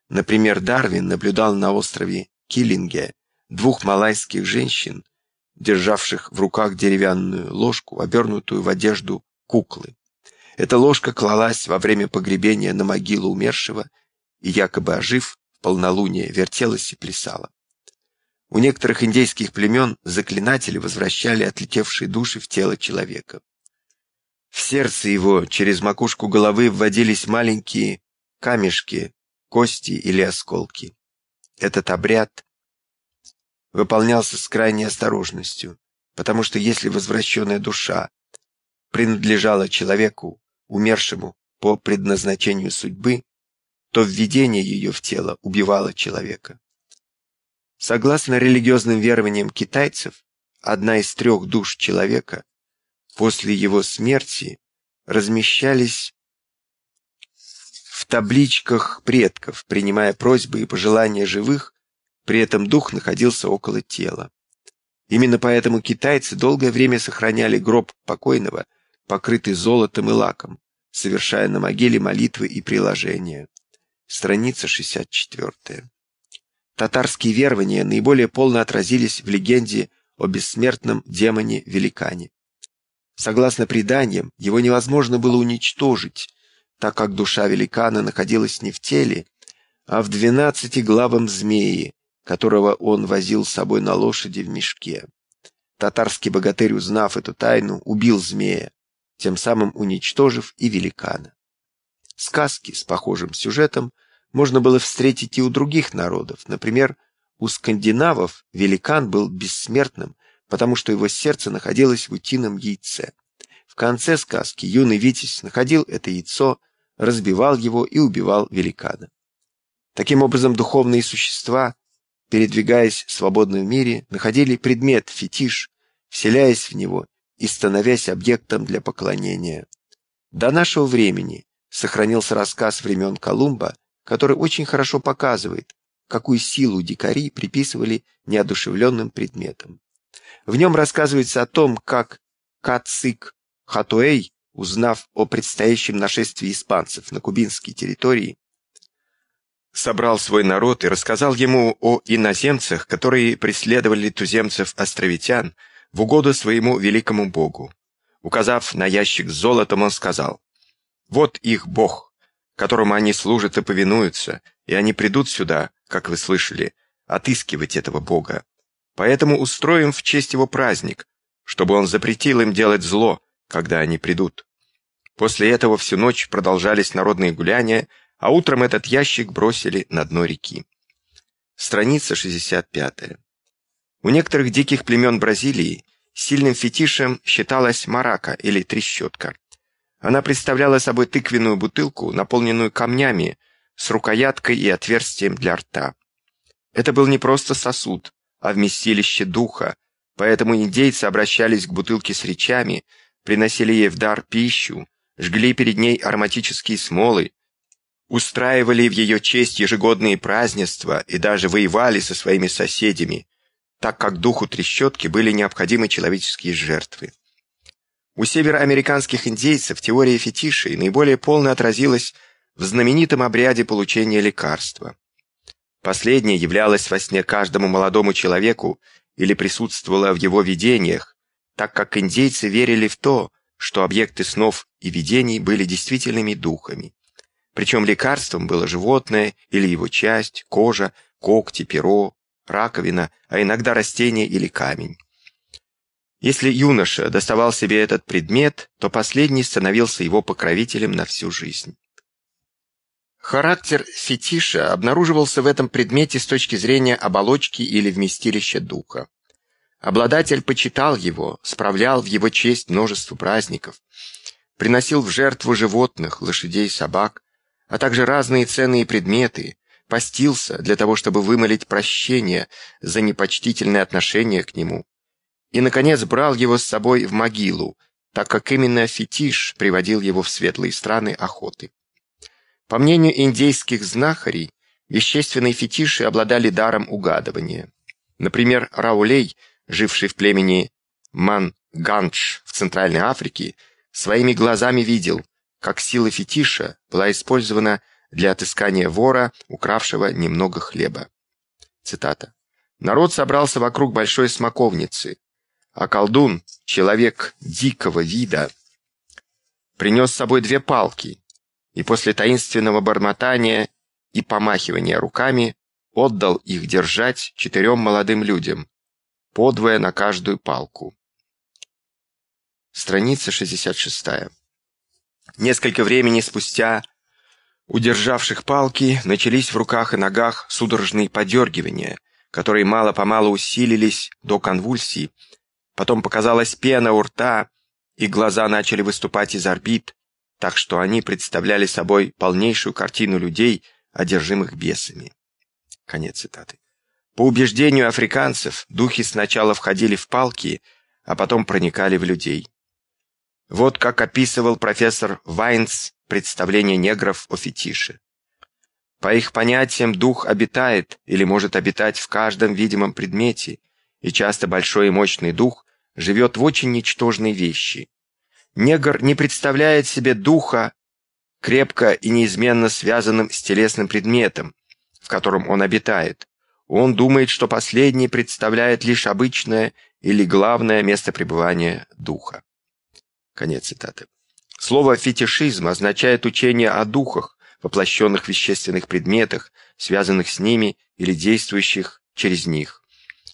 Например, Дарвин наблюдал на острове Киллинге двух малайских женщин, державших в руках деревянную ложку, обернутую в одежду куклы. Эта ложка клалась во время погребения на могилу умершего и, якобы ожив, в полнолуние вертелась и плясала. У некоторых индейских племен заклинатели возвращали отлетевшие души в тело человека. В сердце его через макушку головы вводились маленькие камешки, кости или осколки. Этот обряд выполнялся с крайней осторожностью, потому что если возвращенная душа принадлежала человеку, умершему по предназначению судьбы, то введение ее в тело убивало человека. Согласно религиозным верованиям китайцев, одна из трех душ человека после его смерти размещались в табличках предков, принимая просьбы и пожелания живых при этом дух находился около тела. Именно поэтому китайцы долгое время сохраняли гроб покойного, покрытый золотом и лаком, совершая на могиле молитвы и приложения. Страница 64. Татарские верования наиболее полно отразились в легенде о бессмертном демоне-великане. Согласно преданиям, его невозможно было уничтожить, так как душа великана находилась не в теле, а в двенадцатиглавом змее, которого он возил с собой на лошади в мешке. Татарский богатырь, узнав эту тайну, убил змея, тем самым уничтожив и великана. Сказки с похожим сюжетом можно было встретить и у других народов. Например, у скандинавов великан был бессмертным, потому что его сердце находилось в утином яйце. В конце сказки юный Витязь находил это яйцо, разбивал его и убивал великана. Таким образом, духовные существа передвигаясь в свободном мире, находили предмет, фетиш, вселяясь в него и становясь объектом для поклонения. До нашего времени сохранился рассказ времен Колумба, который очень хорошо показывает, какую силу дикари приписывали неодушевленным предметам. В нем рассказывается о том, как Кацик Хатуэй, узнав о предстоящем нашествии испанцев на кубинские территории, собрал свой народ и рассказал ему о иноземцах, которые преследовали туземцев-островитян в угоду своему великому богу. Указав на ящик с золотом, он сказал, «Вот их бог, которому они служат и повинуются, и они придут сюда, как вы слышали, отыскивать этого бога. Поэтому устроим в честь его праздник, чтобы он запретил им делать зло, когда они придут». После этого всю ночь продолжались народные гуляния, а утром этот ящик бросили на дно реки. Страница 65. У некоторых диких племен Бразилии сильным фетишем считалась марака или трещотка. Она представляла собой тыквенную бутылку, наполненную камнями, с рукояткой и отверстием для рта. Это был не просто сосуд, а вместилище духа, поэтому индейцы обращались к бутылке с речами, приносили ей в дар пищу, жгли перед ней ароматические смолы, устраивали в ее честь ежегодные празднества и даже воевали со своими соседями, так как духу трещотки были необходимы человеческие жертвы. У североамериканских индейцев теория фетишей наиболее полно отразилась в знаменитом обряде получения лекарства. Последнее являлось во сне каждому молодому человеку или присутствовало в его видениях, так как индейцы верили в то, что объекты снов и видений были действительными духами. Причем лекарством было животное или его часть, кожа, когти, перо, раковина, а иногда растение или камень. Если юноша доставал себе этот предмет, то последний становился его покровителем на всю жизнь. Характер фетиша обнаруживался в этом предмете с точки зрения оболочки или вместилища духа. Обладатель почитал его, справлял в его честь множество праздников, приносил в жертву животных, лошадей, собак, а также разные ценные предметы, постился для того, чтобы вымолить прощение за непочтительное отношение к нему, и, наконец, брал его с собой в могилу, так как именно фетиш приводил его в светлые страны охоты. По мнению индейских знахарей, вещественные фетиши обладали даром угадывания. Например, Раулей, живший в племени Мангандж в Центральной Африке, своими глазами видел, как сила фетиша была использована для отыскания вора, укравшего немного хлеба. Цитата. «Народ собрался вокруг большой смоковницы, а колдун, человек дикого вида, принес с собой две палки и после таинственного бормотания и помахивания руками отдал их держать четырем молодым людям, подвое на каждую палку. Страница 66. Несколько времени спустя удержавших палки начались в руках и ногах судорожные подергивания, которые мало-помалу усилились до конвульсий, Потом показалась пена у рта, и глаза начали выступать из орбит, так что они представляли собой полнейшую картину людей, одержимых бесами. Конец цитаты. По убеждению африканцев, духи сначала входили в палки, а потом проникали в людей. Вот как описывал профессор Вайнс представление негров о фетише. По их понятиям, дух обитает или может обитать в каждом видимом предмете, и часто большой и мощный дух живет в очень ничтожной вещи. Негр не представляет себе духа, крепко и неизменно связанным с телесным предметом, в котором он обитает. Он думает, что последний представляет лишь обычное или главное место пребывания духа. Конец цитаты. Слово «фетишизм» означает учение о духах, воплощенных вещественных предметах, связанных с ними или действующих через них.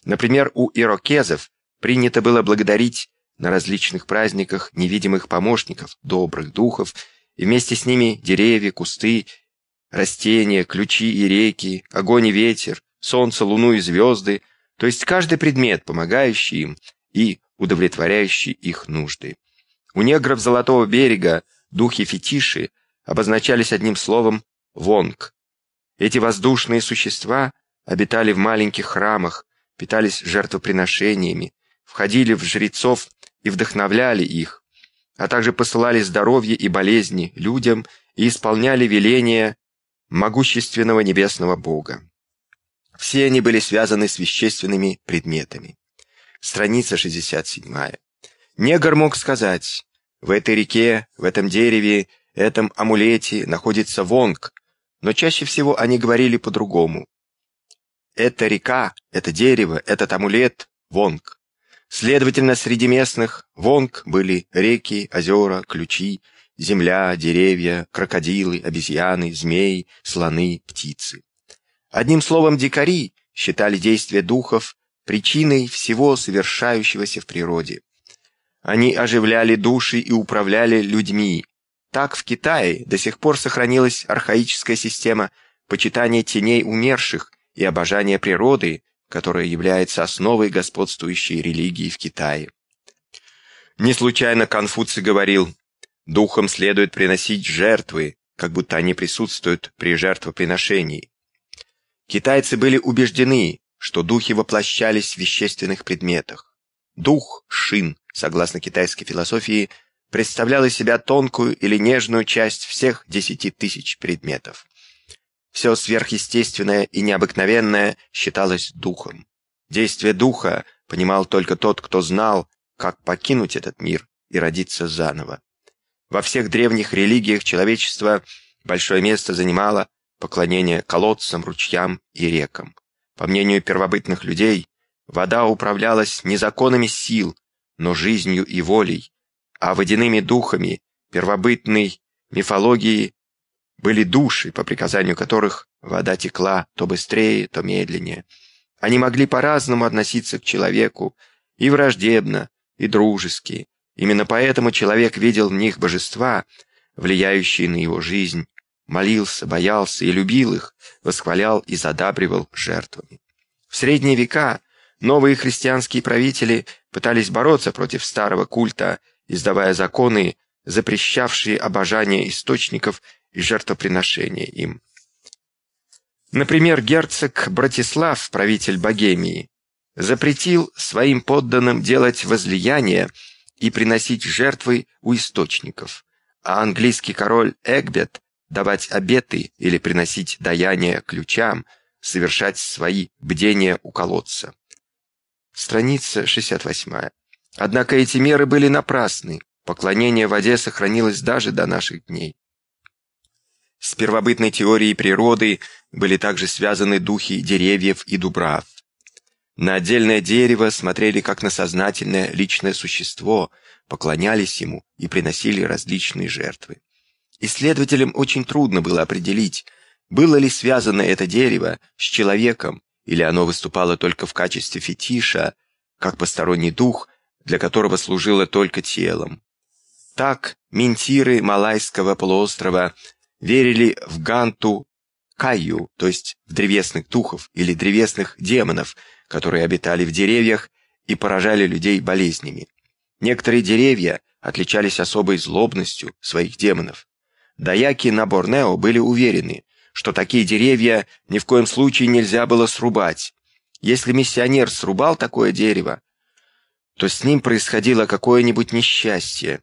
Например, у ирокезов Принято было благодарить на различных праздниках невидимых помощников, добрых духов, и вместе с ними деревья, кусты, растения, ключи и реки, огонь и ветер, солнце, луну и звезды, то есть каждый предмет, помогающий им и удовлетворяющий их нужды. У негров Золотого берега духи-фетиши обозначались одним словом «вонг». Эти воздушные существа обитали в маленьких храмах, питались жертвоприношениями, входили в жрецов и вдохновляли их, а также посылали здоровье и болезни людям и исполняли веления могущественного небесного Бога. Все они были связаны с вещественными предметами. Страница 67. Негр мог сказать, в этой реке, в этом дереве, этом амулете находится вонг, но чаще всего они говорили по-другому. Эта река, это дерево, этот амулет — вонг. Следовательно, среди местных вонг были реки, озера, ключи, земля, деревья, крокодилы, обезьяны, змеи, слоны, птицы. Одним словом, дикари считали действия духов причиной всего совершающегося в природе. Они оживляли души и управляли людьми. Так в Китае до сих пор сохранилась архаическая система почитания теней умерших и обожания природы, которая является основой господствующей религии в Китае. Не случайно Конфуций говорил, «Духам следует приносить жертвы, как будто они присутствуют при жертвоприношении». Китайцы были убеждены, что духи воплощались в вещественных предметах. Дух, шин, согласно китайской философии, представлял из себя тонкую или нежную часть всех десяти тысяч предметов. Все сверхъестественное и необыкновенное считалось духом. Действие духа понимал только тот, кто знал, как покинуть этот мир и родиться заново. Во всех древних религиях человечество большое место занимало поклонение колодцам, ручьям и рекам. По мнению первобытных людей, вода управлялась не законами сил, но жизнью и волей, а водяными духами первобытной мифологии были души, по приказанию которых вода текла то быстрее, то медленнее. Они могли по-разному относиться к человеку, и враждебно, и дружеские. Именно поэтому человек видел в них божества, влияющие на его жизнь, молился, боялся и любил их, восхвалял и задабривал жертвами. В средние века новые христианские правители пытались бороться против старого культа, издавая законы, запрещавшие обожание источников и жертвоприношения им. Например, герцог Братислав, правитель Богемии, запретил своим подданным делать возлияния и приносить жертвы у источников, а английский король Эгбет давать обеты или приносить даяния ключам, совершать свои бдения у колодца. Страница 68. Однако эти меры были напрасны. Поклонение воде сохранилось даже до наших дней. С первобытной теорией природы были также связаны духи деревьев и дубрав. На отдельное дерево смотрели как на сознательное личное существо, поклонялись ему и приносили различные жертвы. Исследователям очень трудно было определить, было ли связано это дерево с человеком, или оно выступало только в качестве фетиша, как посторонний дух, для которого служило только телом. Так ментиры Малайского полуострова верили в Ганту Каю, то есть в древесных духов или древесных демонов, которые обитали в деревьях и поражали людей болезнями. Некоторые деревья отличались особой злобностью своих демонов. Даяки на Борнео были уверены, что такие деревья ни в коем случае нельзя было срубать. Если миссионер срубал такое дерево, то с ним происходило какое-нибудь несчастье.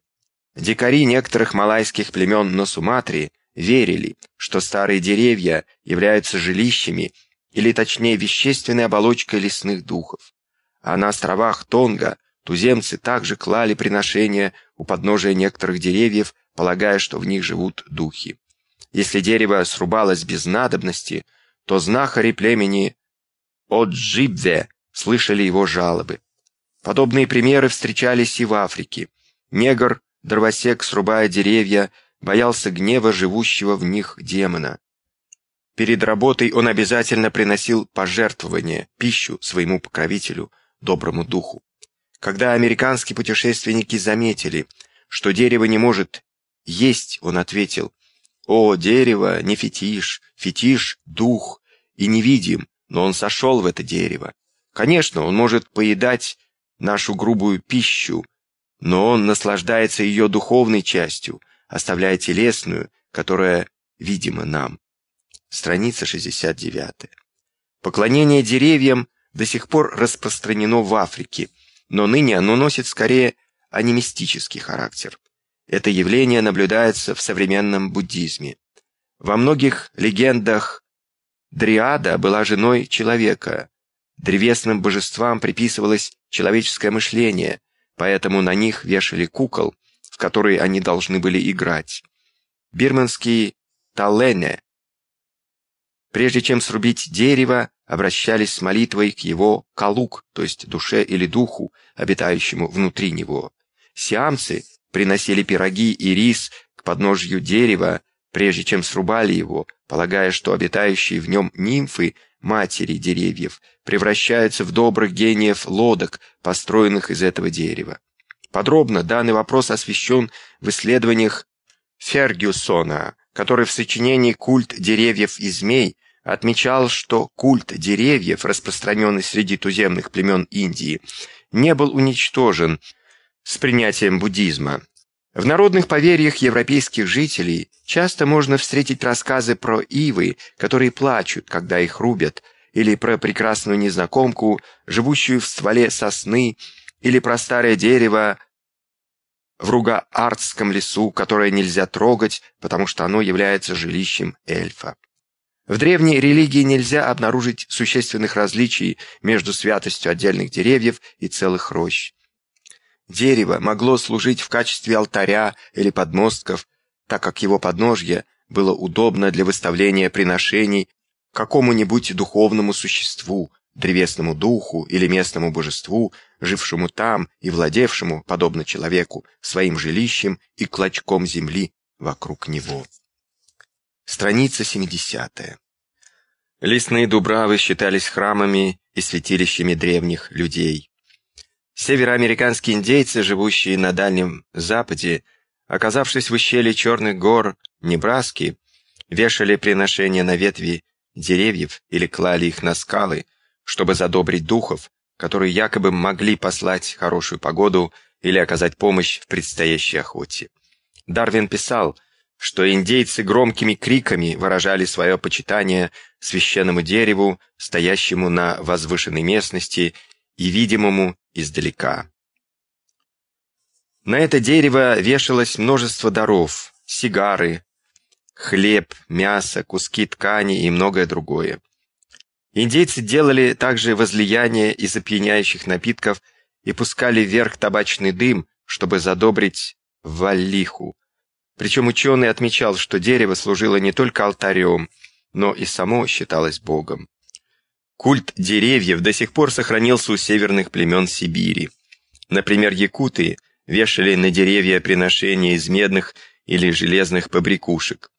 Дикари некоторых малайских племен на Суматре верили, что старые деревья являются жилищами или точнее вещественной оболочкой лесных духов. А на островах Тонга туземцы также клали приношения у подножия некоторых деревьев, полагая, что в них живут духи. Если дерево срубалось без надобности, то знахари племени Оджибве слышали его жалобы. Подобные примеры встречались и в Африке. Негр, дровосек, срубая деревья, боялся гнева живущего в них демона. Перед работой он обязательно приносил пожертвование, пищу своему покровителю, доброму духу. Когда американские путешественники заметили, что дерево не может есть, он ответил, «О, дерево не фетиш, фетиш — дух, и невидим, но он сошел в это дерево. Конечно, он может поедать нашу грубую пищу, но он наслаждается ее духовной частью, оставляя телесную, которая видима нам страница 69. Поклонение деревьям до сих пор распространено в Африке, но ныне оно носит скорее анимистический характер. Это явление наблюдается в современном буддизме. Во многих легендах Дриада была женой человека. Древесным божествам приписывалось человеческое мышление, поэтому на них вешали кукол, в которые они должны были играть. Бирманский Талене Прежде чем срубить дерево, обращались с молитвой к его калук, то есть душе или духу, обитающему внутри него. Сиамцы приносили пироги и рис к подножью дерева, прежде чем срубали его, полагая, что обитающие в нем нимфы, матери деревьев, превращаются в добрых гениев лодок, построенных из этого дерева. Подробно данный вопрос освещен в исследованиях Фергюсона, который в сочинении «Культ деревьев и змей» отмечал, что культ деревьев, распространенный среди туземных племен Индии, не был уничтожен с принятием буддизма. В народных поверьях европейских жителей часто можно встретить рассказы про ивы, которые плачут, когда их рубят, или про прекрасную незнакомку, живущую в стволе сосны, или про старое дерево в Руга-Артском лесу, которое нельзя трогать, потому что оно является жилищем эльфа. В древней религии нельзя обнаружить существенных различий между святостью отдельных деревьев и целых рощ. Дерево могло служить в качестве алтаря или подмостков, так как его подножье было удобно для выставления приношений какому-нибудь духовному существу, древесному духу или местному божеству, жившему там и владевшему, подобно человеку, своим жилищем и клочком земли вокруг него. Страница 70. Лесные дубравы считались храмами и святилищами древних людей. Североамериканские индейцы, живущие на Дальнем Западе, оказавшись в ущелье Черных гор Небраски, вешали приношения на ветви деревьев или клали их на скалы, чтобы задобрить духов, которые якобы могли послать хорошую погоду или оказать помощь в предстоящей охоте. Дарвин писал, что индейцы громкими криками выражали свое почитание священному дереву, стоящему на возвышенной местности и видимому издалека. На это дерево вешалось множество даров, сигары, хлеб, мясо, куски ткани и многое другое. Индейцы делали также возлияния из опьяняющих напитков и пускали вверх табачный дым, чтобы задобрить валлиху. Причем ученый отмечал, что дерево служило не только алтарем, но и само считалось богом. Культ деревьев до сих пор сохранился у северных племен Сибири. Например, якуты вешали на деревья приношения из медных или железных побрякушек.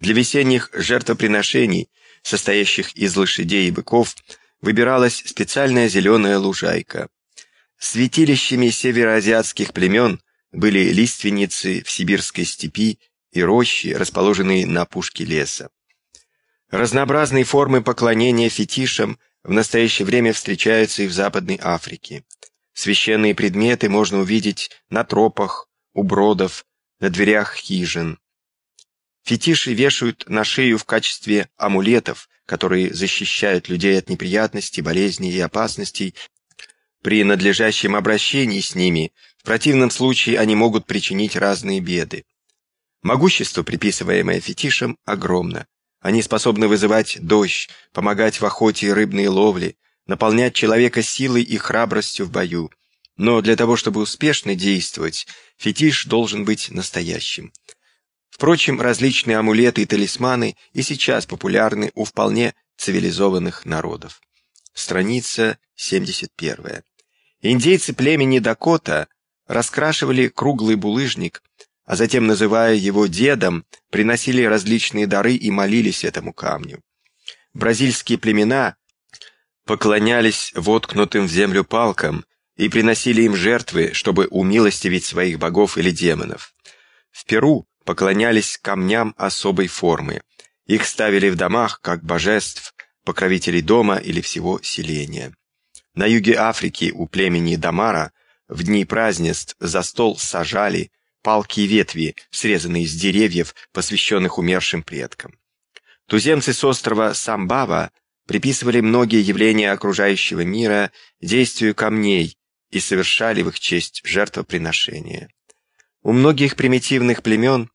Для весенних жертвоприношений, состоящих из лошадей и быков, выбиралась специальная зеленая лужайка. Святилищами североазиатских племен были лиственницы в сибирской степи и рощи, расположенные на пушке леса. Разнообразные формы поклонения фетишам в настоящее время встречаются и в Западной Африке. Священные предметы можно увидеть на тропах, у бродов, на дверях хижин. Фетиши вешают на шею в качестве амулетов, которые защищают людей от неприятностей, болезней и опасностей. При надлежащем обращении с ними, в противном случае они могут причинить разные беды. Могущество, приписываемое фетишам, огромно. Они способны вызывать дождь, помогать в охоте и рыбной ловле, наполнять человека силой и храбростью в бою. Но для того, чтобы успешно действовать, фетиш должен быть настоящим. Впрочем, различные амулеты и талисманы и сейчас популярны у вполне цивилизованных народов. Страница 71. Индейцы племени Дакота раскрашивали круглый булыжник а затем, называя его дедом, приносили различные дары и молились этому камню. Бразильские племена поклонялись воткнутым в землю палкам и приносили им жертвы, чтобы умилостивить своих богов или демонов. В Перу поклонялись камням особой формы. Их ставили в домах как божеств, покровителей дома или всего селения. На юге Африки у племени Дамара в дни празднеств за стол сажали палки и ветви, срезанные из деревьев, посвященных умершим предкам. Туземцы с острова Самбава приписывали многие явления окружающего мира действию камней и совершали в их честь жертвоприношения. У многих примитивных племен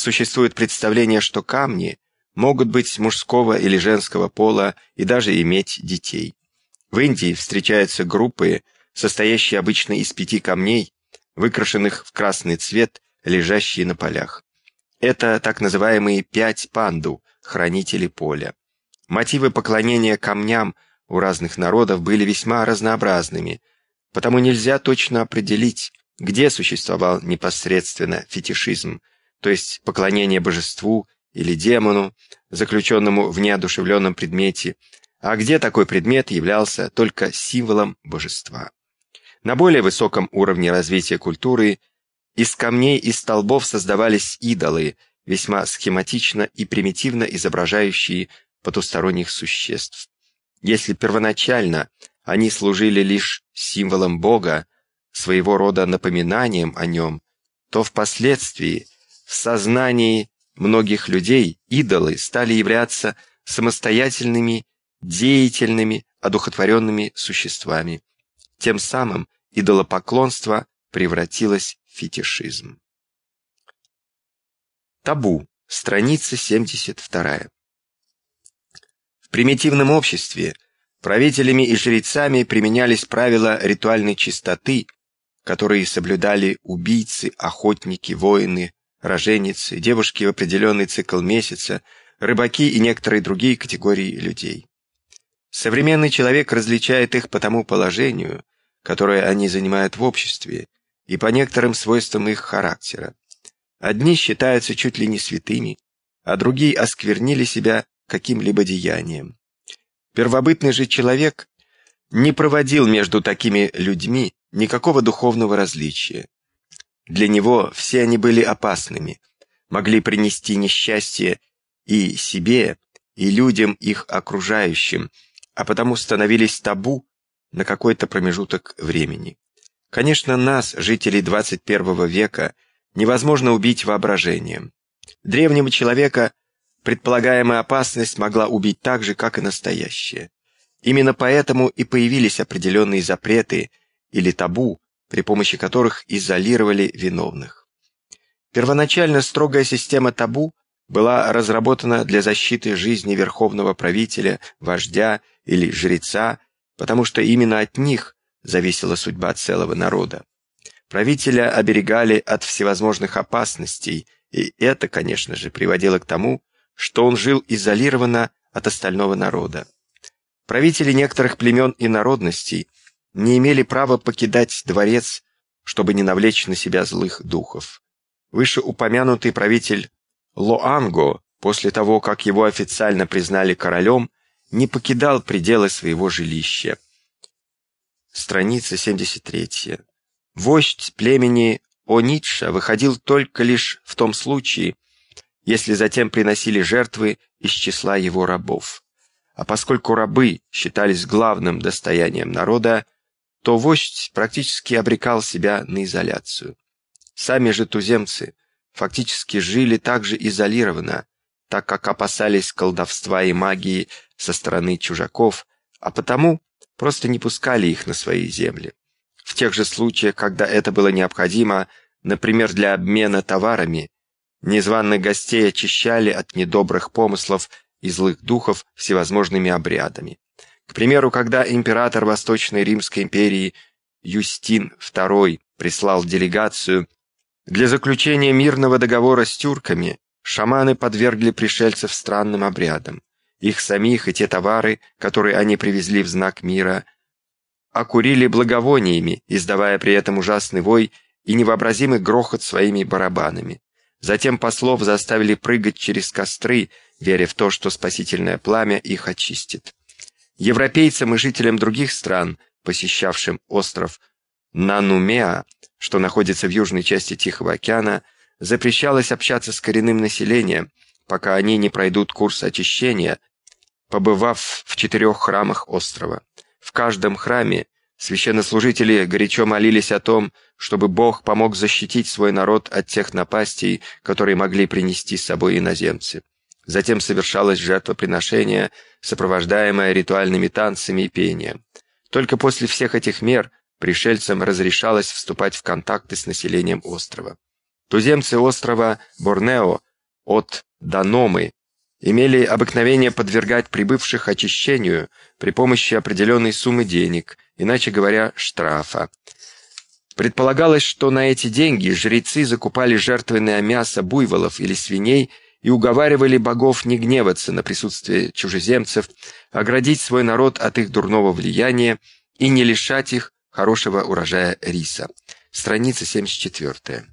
существует представление, что камни могут быть мужского или женского пола и даже иметь детей. В Индии встречаются группы, состоящие обычно из пяти камней, выкрашенных в красный цвет, лежащие на полях. Это так называемые пять панду, хранители поля. Мотивы поклонения камням у разных народов были весьма разнообразными, потому нельзя точно определить, где существовал непосредственно фетишизм, то есть поклонение божеству или демону, заключенному в неодушевленном предмете, а где такой предмет являлся только символом божества. На более высоком уровне развития культуры из камней и столбов создавались идолы, весьма схематично и примитивно изображающие потусторонних существ. Если первоначально они служили лишь символом Бога, своего рода напоминанием о нем, то впоследствии в сознании многих людей идолы стали являться самостоятельными, деятельными, одухотворенными существами, тем самым идолопоклонство превратилось в фетишизм. Табу. Страница 72. В примитивном обществе правителями и жрецами применялись правила ритуальной чистоты, которые соблюдали убийцы, охотники, воины, роженицы, девушки в определенный цикл месяца, рыбаки и некоторые другие категории людей. Современный человек различает их по тому положению, которое они занимают в обществе, и по некоторым свойствам их характера. Одни считаются чуть ли не святыми, а другие осквернили себя каким-либо деянием. Первобытный же человек не проводил между такими людьми никакого духовного различия. Для него все они были опасными, могли принести несчастье и себе, и людям их окружающим, а потому становились табу на какой-то промежуток времени. Конечно, нас, жителей 21 века, невозможно убить воображением. Древнего человека предполагаемая опасность могла убить так же, как и настоящая. Именно поэтому и появились определенные запреты или табу, при помощи которых изолировали виновных. Первоначально строгая система табу была разработана для защиты жизни верховного правителя, вождя или жреца, потому что именно от них зависела судьба целого народа. Правителя оберегали от всевозможных опасностей, и это, конечно же, приводило к тому, что он жил изолированно от остального народа. Правители некоторых племен и народностей не имели права покидать дворец, чтобы не навлечь на себя злых духов. Вышеупомянутый правитель Лоанго, после того, как его официально признали королем, не покидал пределы своего жилища. Страница 73. Вождь племени Онитша выходил только лишь в том случае, если затем приносили жертвы из числа его рабов. А поскольку рабы считались главным достоянием народа, то вождь практически обрекал себя на изоляцию. Сами же туземцы фактически жили также изолированно, так как опасались колдовства и магии со стороны чужаков, а потому просто не пускали их на свои земли. В тех же случаях, когда это было необходимо, например, для обмена товарами, незваных гостей очищали от недобрых помыслов и злых духов всевозможными обрядами. К примеру, когда император Восточной Римской империи Юстин II прислал делегацию для заключения мирного договора с тюрками, шаманы подвергли пришельцев странным обрядам. Их самих и те товары, которые они привезли в знак мира, окурили благовониями, издавая при этом ужасный вой и невообразимый грохот своими барабанами. Затем послов заставили прыгать через костры, веря в то, что спасительное пламя их очистит. Европейцам и жителям других стран, посещавшим остров Нанумеа, что находится в южной части Тихого океана, запрещалось общаться с коренным населением, пока они не пройдут курс очищения, побывав в четырех храмах острова. В каждом храме священнослужители горячо молились о том, чтобы Бог помог защитить свой народ от тех напастей, которые могли принести с собой иноземцы. Затем совершалось жертвоприношение, сопровождаемое ритуальными танцами и пением. Только после всех этих мер пришельцам разрешалось вступать в контакты с населением острова. Туземцы острова Борнео от Даномы имели обыкновение подвергать прибывших очищению при помощи определенной суммы денег, иначе говоря, штрафа. Предполагалось, что на эти деньги жрецы закупали жертвенное мясо буйволов или свиней и уговаривали богов не гневаться на присутствие чужеземцев, оградить свой народ от их дурного влияния и не лишать их хорошего урожая риса. Страница 74.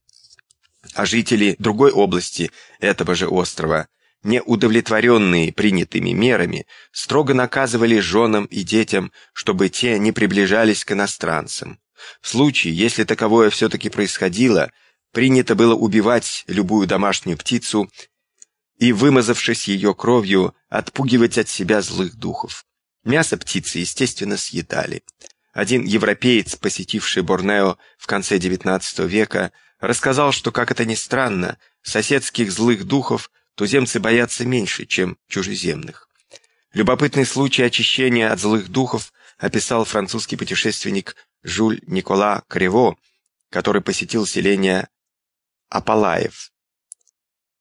А жители другой области этого же острова, не удовлетворенные принятыми мерами, строго наказывали женам и детям, чтобы те не приближались к иностранцам. В случае, если таковое все-таки происходило, принято было убивать любую домашнюю птицу и, вымазавшись ее кровью, отпугивать от себя злых духов. Мясо птицы, естественно, съедали. Один европеец, посетивший Борнео в конце XIX века, рассказал, что, как это ни странно, соседских злых духов туземцы боятся меньше, чем чужеземных. Любопытный случай очищения от злых духов описал французский путешественник Жюль Никола Крево, который посетил селение Апалаев.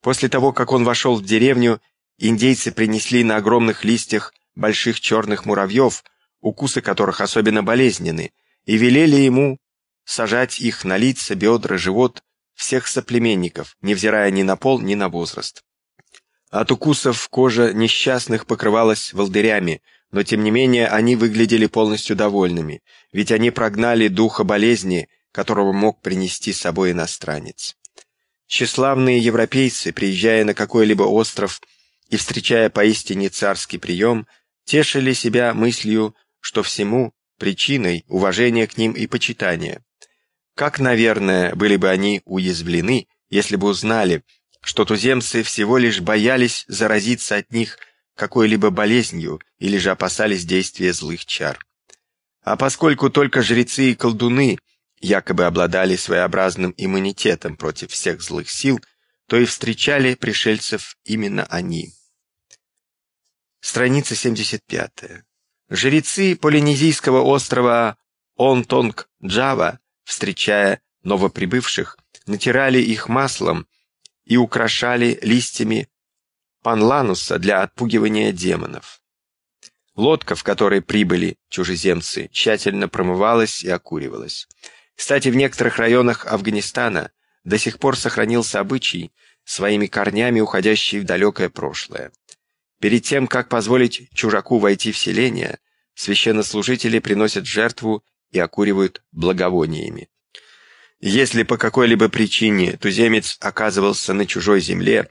После того, как он вошел в деревню, индейцы принесли на огромных листьях больших черных муравьев, укусы которых особенно болезненны, и велели ему сажать их на лица, бедра, живот всех соплеменников, невзирая ни на пол, ни на возраст. От укусов кожа несчастных покрывалась волдырями, но тем не менее они выглядели полностью довольными, ведь они прогнали духа болезни, которого мог принести с собой иностранец. Тщеславные европейцы, приезжая на какой-либо остров и встречая поистине царский прием, тешили себя мыслью, что всему причиной уважения к ним и почитания. Как, наверное, были бы они уязвлены, если бы узнали, что туземцы всего лишь боялись заразиться от них какой-либо болезнью или же опасались действия злых чар. А поскольку только жрецы и колдуны якобы обладали своеобразным иммунитетом против всех злых сил, то и встречали пришельцев именно они. Страница 75. Жрецы полинезийского острова Онтонг-Джава, встречая новоприбывших, натирали их маслом и украшали листьями панлануса для отпугивания демонов. Лодка, в которой прибыли чужеземцы, тщательно промывалась и окуривалась. Кстати, в некоторых районах Афганистана до сих пор сохранился обычай, своими корнями уходящий в далекое прошлое. Перед тем, как позволить чужаку войти в селение, священнослужители приносят жертву и окуривают благовониями. Если по какой-либо причине туземец оказывался на чужой земле,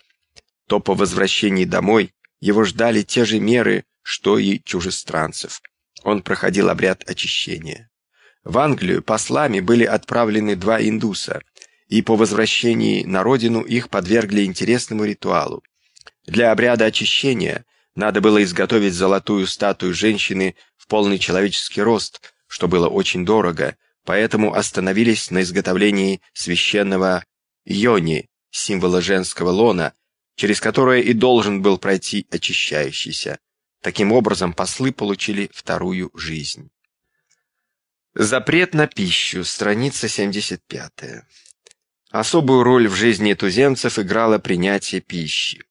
то по возвращении домой его ждали те же меры, что и чужестранцев. Он проходил обряд очищения. В Англию послами были отправлены два индуса, и по возвращении на родину их подвергли интересному ритуалу. Для обряда очищения надо было изготовить золотую статую женщины в полный человеческий рост, что было очень дорого, поэтому остановились на изготовлении священного йони, символа женского лона, через которое и должен был пройти очищающийся. Таким образом, послы получили вторую жизнь. Запрет на пищу, страница 75. Особую роль в жизни туземцев играло принятие пищи.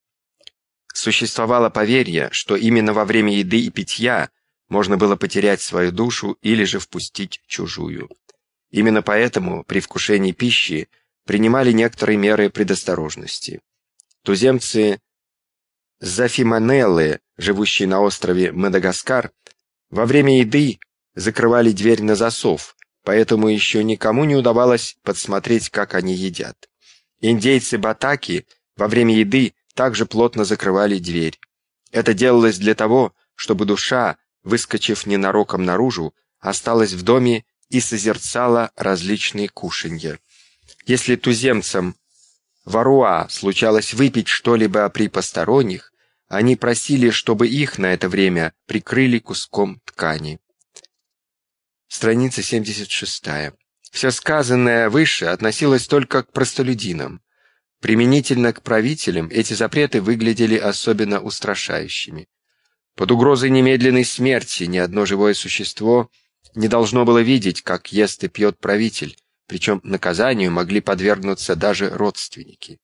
Существовало поверье, что именно во время еды и питья можно было потерять свою душу или же впустить чужую. Именно поэтому при вкушении пищи принимали некоторые меры предосторожности. Туземцы Зафиманеллы, живущие на острове Мадагаскар, во время еды закрывали дверь на засов, поэтому еще никому не удавалось подсмотреть, как они едят. Индейцы Батаки во время еды также плотно закрывали дверь. Это делалось для того, чтобы душа, выскочив ненароком наружу, осталась в доме и созерцала различные кушанья. Если туземцам Варуа случалось выпить что-либо при посторонних, они просили, чтобы их на это время прикрыли куском ткани. Страница 76. Все сказанное выше относилось только к простолюдинам. Применительно к правителям эти запреты выглядели особенно устрашающими. Под угрозой немедленной смерти ни одно живое существо – не должно было видеть, как ест и пьет правитель, причем наказанию могли подвергнуться даже родственники.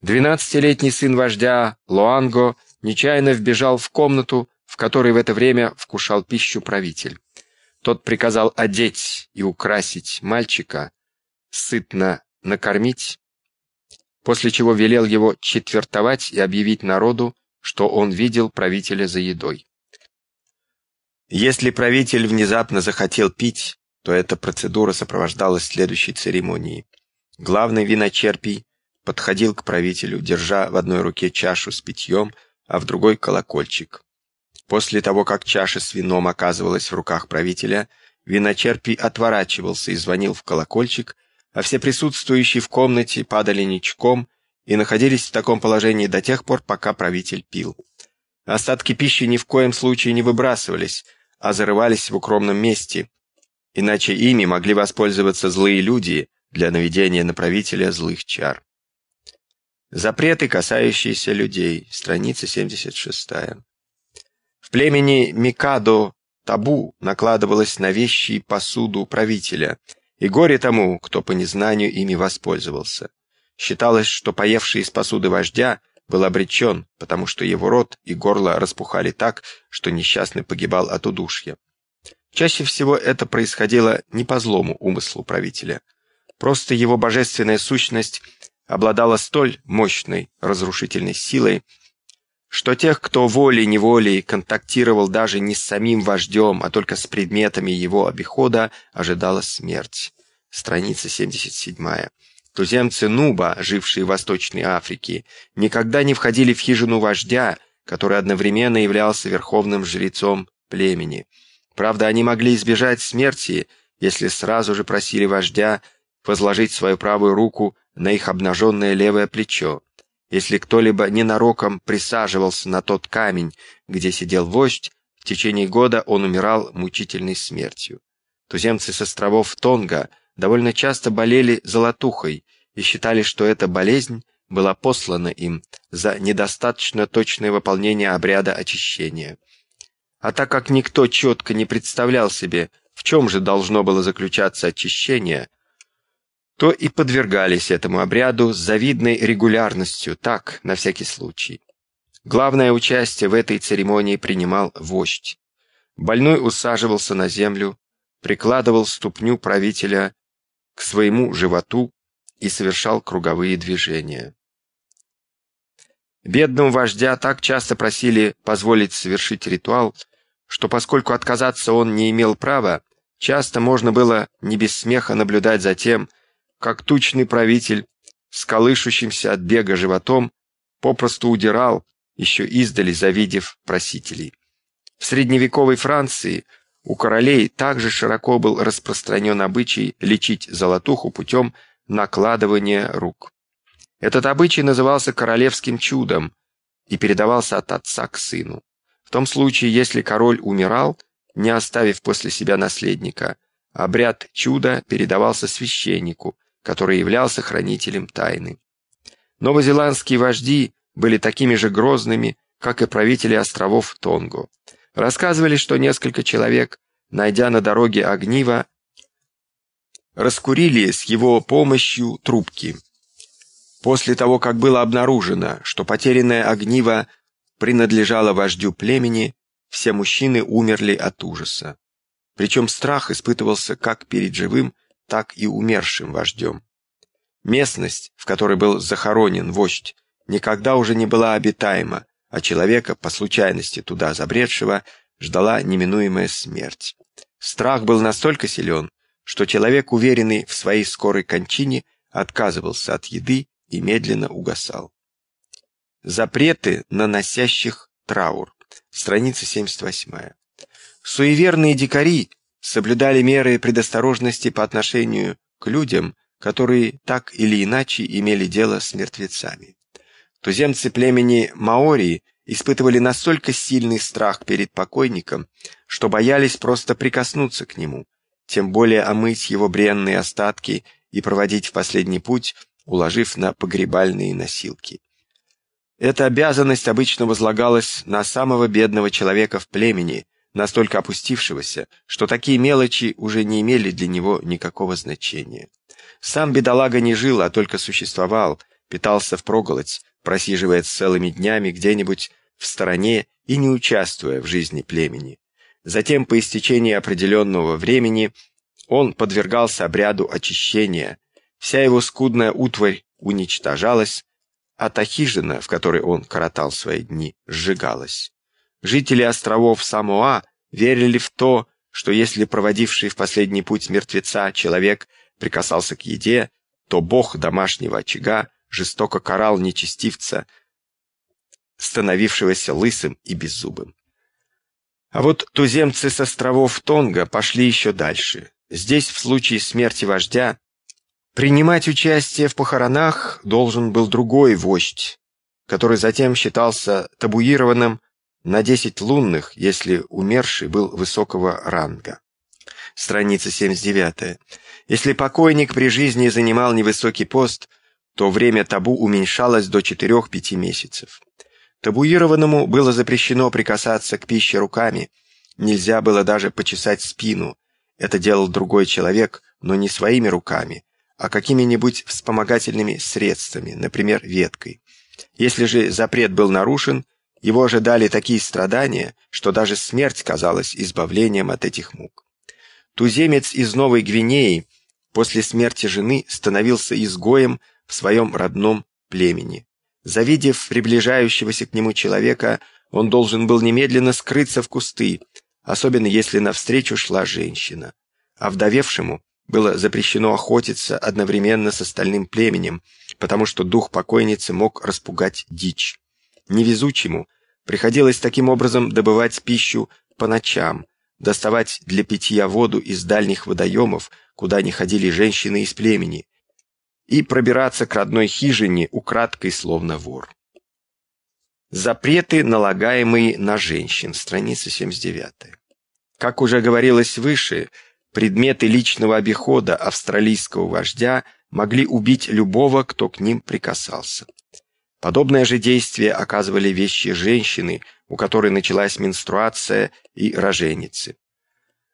Двенадцатилетний сын вождя Луанго нечаянно вбежал в комнату, в которой в это время вкушал пищу правитель. Тот приказал одеть и украсить мальчика, сытно накормить, после чего велел его четвертовать и объявить народу, что он видел правителя за едой. Если правитель внезапно захотел пить, то эта процедура сопровождалась следующей церемонией. Главный виночерпий подходил к правителю, держа в одной руке чашу с питьем, а в другой — колокольчик. После того, как чаша с вином оказывалась в руках правителя, виночерпий отворачивался и звонил в колокольчик, а все присутствующие в комнате падали ничком и находились в таком положении до тех пор, пока правитель пил. Остатки пищи ни в коем случае не выбрасывались, а зарывались в укромном месте, иначе ими могли воспользоваться злые люди для наведения на правителя злых чар. Запреты, касающиеся людей. Страница 76. В племени Микадо табу накладывалось на вещи и посуду правителя, и горе тому, кто по незнанию ими воспользовался. Считалось, что поевший из посуды вождя был обречен, потому что его рот и горло распухали так, что несчастный погибал от удушья. Чаще всего это происходило не по злому умыслу правителя. Просто его божественная сущность обладала столь мощной разрушительной силой, что тех, кто волей-неволей контактировал даже не с самим вождем, а только с предметами его обихода, ожидала смерть. Страница 77. Туземцы Нуба, жившие в Восточной Африке, никогда не входили в хижину вождя, который одновременно являлся верховным жрецом племени. Правда, они могли избежать смерти, если сразу же просили вождя возложить свою правую руку на их обнаженное левое плечо. Если кто-либо ненароком присаживался на тот камень, где сидел вождь, в течение года он умирал мучительной смертью. Туземцы с островов Тонга довольно часто болели золотухой и считали, что эта болезнь была послана им за недостаточно точное выполнение обряда очищения. А так как никто четко не представлял себе, в чем же должно было заключаться очищение, то и подвергались этому обряду с завидной регулярностью, так, на всякий случай. Главное участие в этой церемонии принимал вождь. Больной усаживался на землю, прикладывал ступню правителя к своему животу и совершал круговые движения. Бедного вождя так часто просили позволить совершить ритуал, что поскольку отказаться он не имел права, часто можно было не без смеха наблюдать за тем, как тучный правитель с колышущимся от бега животом попросту удирал, еще издали завидев просителей. В средневековой Франции у королей также широко был распространен обычай лечить золотуху путем накладывания рук. Этот обычай назывался королевским чудом и передавался от отца к сыну. В том случае, если король умирал, не оставив после себя наследника, обряд чуда передавался священнику, который являлся хранителем тайны. Новозеландские вожди были такими же грозными, как и правители островов Тонго. Рассказывали, что несколько человек, найдя на дороге огниво, раскурили с его помощью трубки. После того, как было обнаружено, что потерянное огниво принадлежало вождю племени, все мужчины умерли от ужаса. Причем страх испытывался как перед живым, так и умершим вождем. Местность, в которой был захоронен вождь, никогда уже не была обитаема, а человека, по случайности туда забредшего, ждала неминуемая смерть. Страх был настолько силен, что человек, уверенный в своей скорой кончине, отказывался от еды и медленно угасал. Запреты на носящих траур. Страница 78. Суеверные дикари соблюдали меры предосторожности по отношению к людям, которые так или иначе имели дело с мертвецами. Туземцы племени Маори испытывали настолько сильный страх перед покойником, что боялись просто прикоснуться к нему, тем более омыть его бренные остатки и проводить в последний путь, уложив на погребальные носилки. Эта обязанность обычно возлагалась на самого бедного человека в племени, настолько опустившегося, что такие мелочи уже не имели для него никакого значения. Сам бедолага не жил, а только существовал, питался впроголодь, просиживая целыми днями где-нибудь в стороне и не участвуя в жизни племени. Затем, по истечении определенного времени, он подвергался обряду очищения, вся его скудная утварь уничтожалась, а та хижина, в которой он коротал свои дни, сжигалась. Жители островов Самоа верили в то, что если проводивший в последний путь мертвеца человек прикасался к еде, то бог домашнего очага жестоко карал нечестивца, становившегося лысым и беззубым. А вот туземцы с островов Тонга пошли еще дальше. Здесь, в случае смерти вождя, Принимать участие в похоронах должен был другой вождь, который затем считался табуированным на 10 лунных, если умерший был высокого ранга. Страница 79. Если покойник при жизни занимал невысокий пост, то время табу уменьшалось до 4-5 месяцев. Табуированному было запрещено прикасаться к пище руками, нельзя было даже почесать спину. Это делал другой человек, но не своими руками, а какими-нибудь вспомогательными средствами, например, веткой. Если же запрет был нарушен, его ожидали такие страдания, что даже смерть казалась избавлением от этих мук. Туземец из Новой Гвинеи после смерти жены становился изгоем в своем родном племени. Завидев приближающегося к нему человека, он должен был немедленно скрыться в кусты, особенно если навстречу шла женщина. А вдовевшему было запрещено охотиться одновременно с остальным племенем, потому что дух покойницы мог распугать дичь. Невезучему приходилось таким образом добывать пищу по ночам, доставать для питья воду из дальних водоемов, куда не ходили женщины из племени, и пробираться к родной хижине украдкой, словно вор. Запреты, налагаемые на женщин. Страница 79. Как уже говорилось выше, предметы личного обихода австралийского вождя могли убить любого, кто к ним прикасался. Подобное же действие оказывали вещи женщины, у которой началась менструация и роженицы.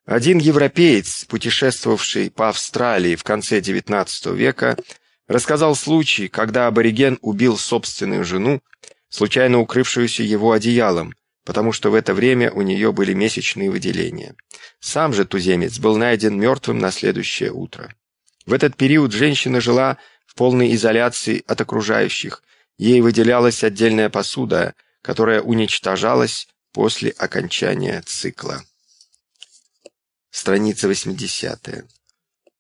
Один европеец, путешествовавший по Австралии в конце XIX века, рассказал случай, когда абориген убил собственную жену, случайно укрывшуюся его одеялом, потому что в это время у нее были месячные выделения. Сам же туземец был найден мертвым на следующее утро. В этот период женщина жила в полной изоляции от окружающих, ей выделялась отдельная посуда, которая уничтожалась после окончания цикла. Страница 80.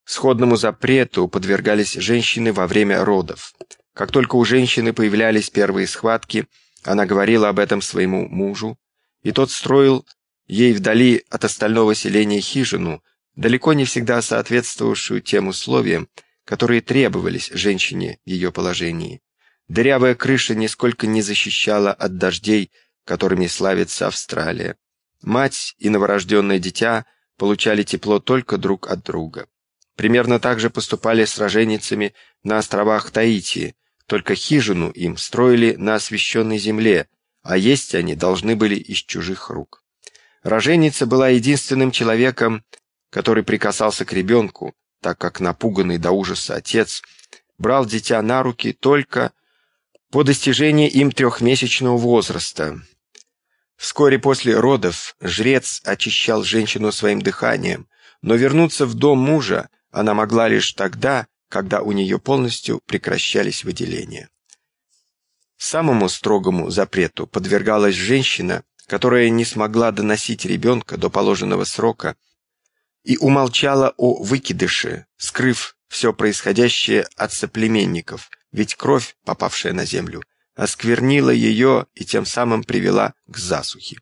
Сходному запрету подвергались женщины во время родов. Как только у женщины появлялись первые схватки, она говорила об этом своему мужу, и тот строил ей вдали от остального селения хижину, далеко не всегда соответствовавшую тем условиям, которые требовались женщине в ее положении. Дырявая крыша нисколько не защищала от дождей, которыми славится Австралия. Мать и новорожденное дитя получали тепло только друг от друга. Примерно так же поступали с роженицами на островах Таити, только хижину им строили на освященной земле, а есть они должны были из чужих рук. Роженица была единственным человеком, который прикасался к ребенку, так как напуганный до ужаса отец брал дитя на руки только по достижении им трехмесячного возраста. Вскоре после родов жрец очищал женщину своим дыханием, но вернуться в дом мужа она могла лишь тогда, когда у нее полностью прекращались выделения. Самому строгому запрету подвергалась женщина, которая не смогла доносить ребенка до положенного срока и умолчала о выкидыше, скрыв все происходящее от соплеменников, ведь кровь, попавшая на землю, осквернила ее и тем самым привела к засухе.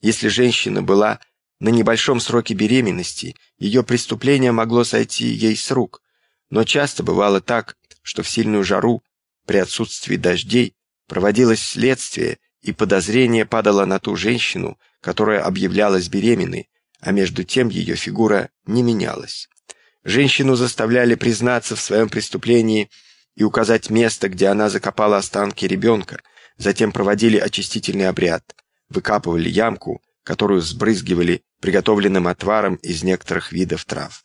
Если женщина была на небольшом сроке беременности, ее преступление могло сойти ей с рук, но часто бывало так, что в сильную жару, при отсутствии дождей, проводилось следствие, и подозрение падало на ту женщину, которая объявлялась беременной, а между тем ее фигура не менялась. Женщину заставляли признаться в своем преступлении и указать место, где она закопала останки ребенка, затем проводили очистительный обряд, выкапывали ямку, которую сбрызгивали приготовленным отваром из некоторых видов трав.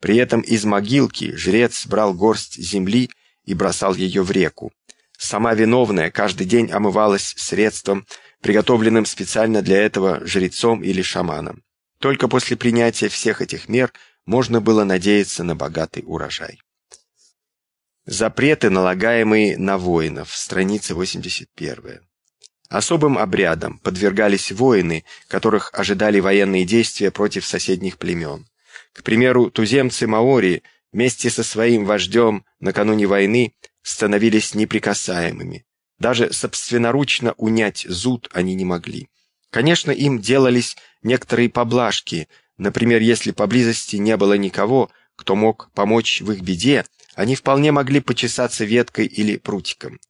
При этом из могилки жрец брал горсть земли и бросал ее в реку. Сама виновная каждый день омывалась средством, приготовленным специально для этого жрецом или шаманом. Только после принятия всех этих мер можно было надеяться на богатый урожай. Запреты, налагаемые на воинов. Страница 81. Особым обрядом подвергались воины, которых ожидали военные действия против соседних племен. К примеру, туземцы Маори вместе со своим вождем накануне войны становились неприкасаемыми. Даже собственноручно унять зуд они не могли. Конечно, им делались некоторые поблажки, например, если поблизости не было никого, кто мог помочь в их беде, они вполне могли почесаться веткой или прутиком.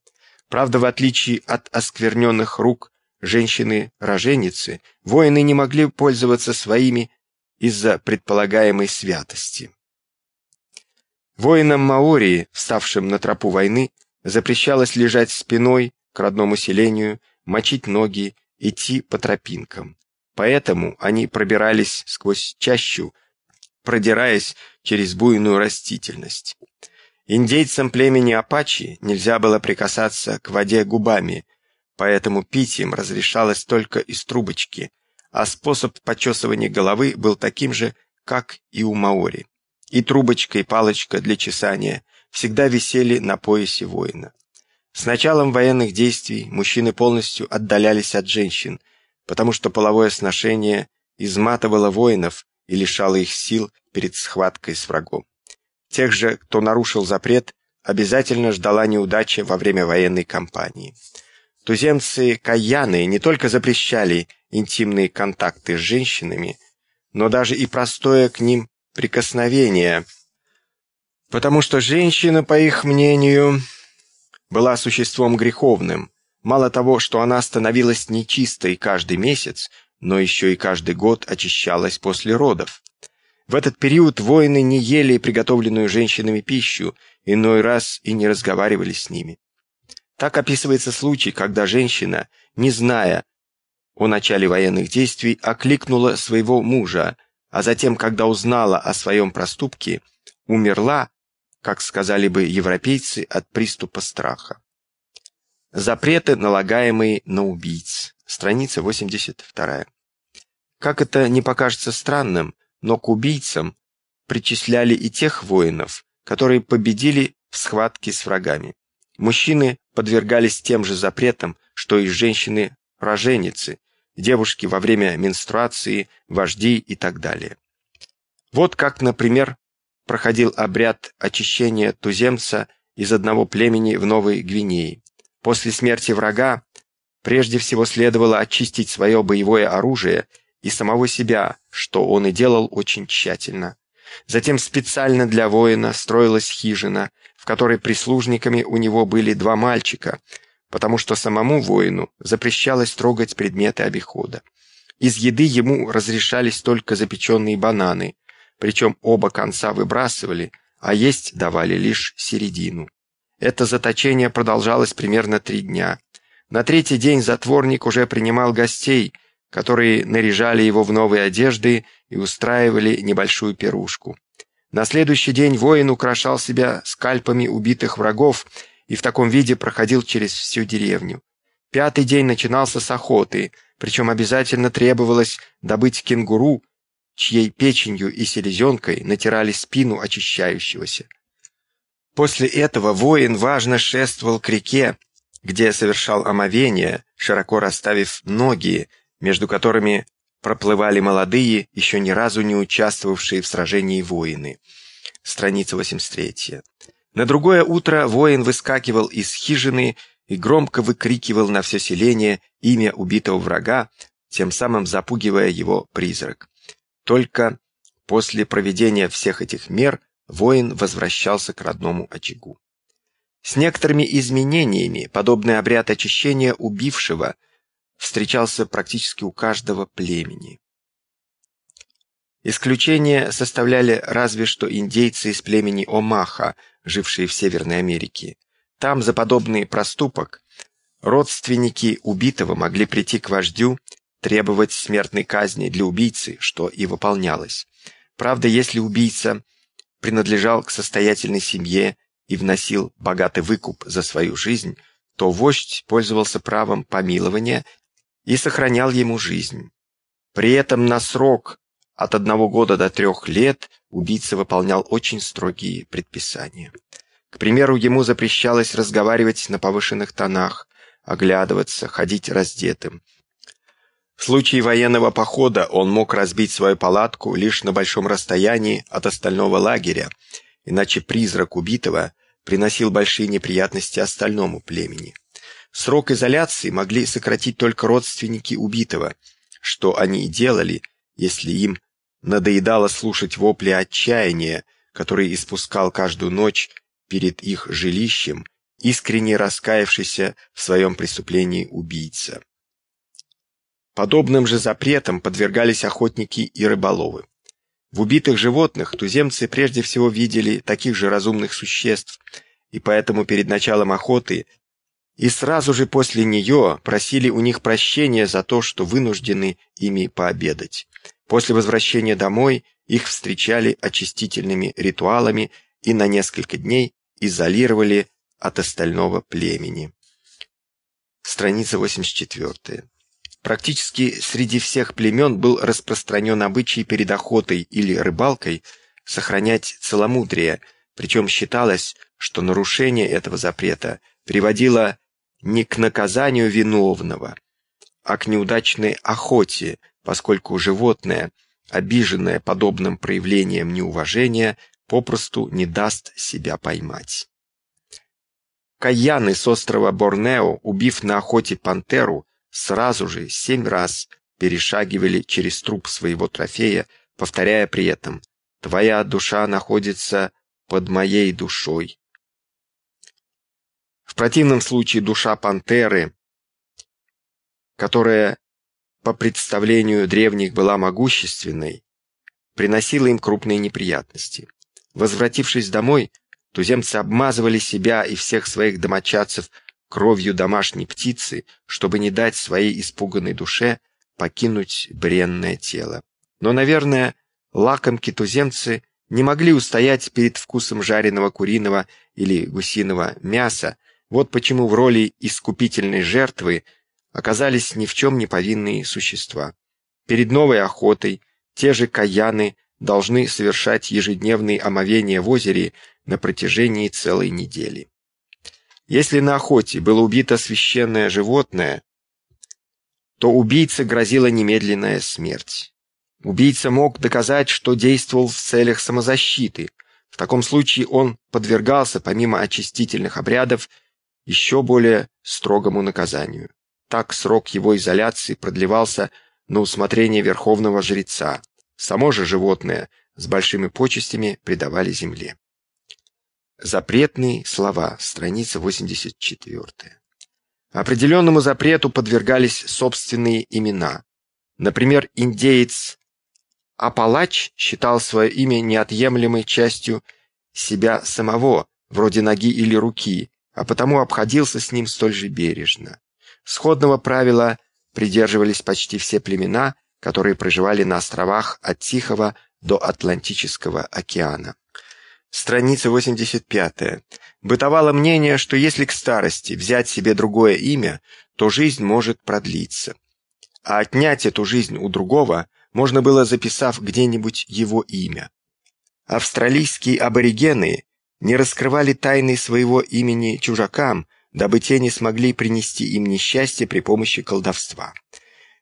Правда, в отличие от оскверненных рук женщины-роженицы, воины не могли пользоваться своими из-за предполагаемой святости. Воинам Маори, вставшим на тропу войны, запрещалось лежать спиной к родному селению, мочить ноги, идти по тропинкам. Поэтому они пробирались сквозь чащу, продираясь через буйную растительность. Индейцам племени Апачи нельзя было прикасаться к воде губами, поэтому пить им разрешалось только из трубочки, а способ почесывания головы был таким же, как и у маори. И трубочка, и палочка для чесания всегда висели на поясе воина. С началом военных действий мужчины полностью отдалялись от женщин, потому что половое сношение изматывало воинов и лишало их сил перед схваткой с врагом. Тех же, кто нарушил запрет, обязательно ждала неудача во время военной кампании. Туземцы Каяны не только запрещали интимные контакты с женщинами, но даже и простое к ним прикосновение, потому что женщина, по их мнению, была существом греховным. Мало того, что она становилась нечистой каждый месяц, но еще и каждый год очищалась после родов. В этот период воины не ели приготовленную женщинами пищу, иной раз и не разговаривали с ними. Так описывается случай, когда женщина, не зная о начале военных действий, окликнула своего мужа, а затем, когда узнала о своем проступке, умерла, как сказали бы европейцы, от приступа страха. Запреты, налагаемые на убийц. Страница 82. Как это не покажется странным, но к убийцам причисляли и тех воинов, которые победили в схватке с врагами. Мужчины подвергались тем же запретам, что и женщины-роженицы, девушки во время менструации, вожди и так далее. Вот как, например, проходил обряд очищения туземца из одного племени в Новой Гвинее. После смерти врага прежде всего следовало очистить свое боевое оружие и самого себя, что он и делал очень тщательно. Затем специально для воина строилась хижина, в которой прислужниками у него были два мальчика, потому что самому воину запрещалось трогать предметы обихода. Из еды ему разрешались только запеченные бананы, причем оба конца выбрасывали, а есть давали лишь середину. Это заточение продолжалось примерно три дня. На третий день затворник уже принимал гостей, которые наряжали его в новые одежды и устраивали небольшую пирушку. На следующий день воин украшал себя скальпами убитых врагов и в таком виде проходил через всю деревню. Пятый день начинался с охоты, причем обязательно требовалось добыть кенгуру, чьей печенью и селезенкой натирали спину очищающегося. После этого воин важно шествовал к реке, где совершал омовение, широко расставив ноги, между которыми проплывали молодые, еще ни разу не участвовавшие в сражении воины. Страница 83. На другое утро воин выскакивал из хижины и громко выкрикивал на все селение имя убитого врага, тем самым запугивая его призрак. Только после проведения всех этих мер воин возвращался к родному очагу. С некоторыми изменениями подобный обряд очищения убившего – встречался практически у каждого племени. Исключение составляли разве что индейцы из племени Омаха, жившие в Северной Америке. Там за подобный проступок родственники убитого могли прийти к вождю, требовать смертной казни для убийцы, что и выполнялось. Правда, если убийца принадлежал к состоятельной семье и вносил богатый выкуп за свою жизнь, то вождь пользовался правом помилования и сохранял ему жизнь. При этом на срок от одного года до трех лет убийца выполнял очень строгие предписания. К примеру, ему запрещалось разговаривать на повышенных тонах, оглядываться, ходить раздетым. В случае военного похода он мог разбить свою палатку лишь на большом расстоянии от остального лагеря, иначе призрак убитого приносил большие неприятности остальному племени. Срок изоляции могли сократить только родственники убитого, что они и делали, если им надоедало слушать вопли отчаяния, которые испускал каждую ночь перед их жилищем, искренне раскаявшийся в своем преступлении убийца. Подобным же запретам подвергались охотники и рыболовы. В убитых животных туземцы прежде всего видели таких же разумных существ, и поэтому перед началом охоты и сразу же после нее просили у них прощения за то, что вынуждены ими пообедать. После возвращения домой их встречали очистительными ритуалами и на несколько дней изолировали от остального племени. Страница 84. Практически среди всех племен был распространен обычай перед охотой или рыбалкой сохранять целомудрие, причем считалось, что нарушение этого запрета приводило не к наказанию виновного, а к неудачной охоте, поскольку животное, обиженное подобным проявлением неуважения, попросту не даст себя поймать. Каяны с острова Борнео, убив на охоте пантеру, сразу же семь раз перешагивали через труп своего трофея, повторяя при этом «Твоя душа находится под моей душой». В противном случае душа пантеры, которая по представлению древних была могущественной, приносила им крупные неприятности. Возвратившись домой, туземцы обмазывали себя и всех своих домочадцев кровью домашней птицы, чтобы не дать своей испуганной душе покинуть бренное тело. Но, наверное, лакомки-туземцы не могли устоять перед вкусом жареного куриного или гусиного мяса, вот почему в роли искупительной жертвы оказались ни в чем не повинные существа. Перед новой охотой те же каяны должны совершать ежедневные омовения в озере на протяжении целой недели. Если на охоте было убито священное животное, то убийце грозила немедленная смерть. Убийца мог доказать, что действовал в целях самозащиты. В таком случае он подвергался, помимо очистительных обрядов, еще более строгому наказанию. Так срок его изоляции продлевался на усмотрение верховного жреца. Само же животное с большими почестями предавали земле. Запретные слова, страница 84. Определенному запрету подвергались собственные имена. Например, индеец Апалач считал свое имя неотъемлемой частью себя самого, вроде ноги или руки, а потому обходился с ним столь же бережно. Сходного правила придерживались почти все племена, которые проживали на островах от Тихого до Атлантического океана. Страница 85. Бытовало мнение, что если к старости взять себе другое имя, то жизнь может продлиться. А отнять эту жизнь у другого можно было, записав где-нибудь его имя. Австралийские аборигены не раскрывали тайны своего имени чужакам, дабы те не смогли принести им несчастье при помощи колдовства.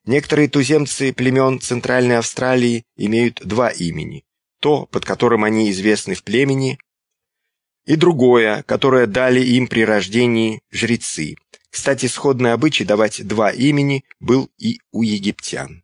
Некоторые туземцы племен Центральной Австралии имеют два имени то, под которым они известны в племени, и другое, которое дали им при рождении жрецы. Кстати, сходный обычай давать два имени был и у египтян.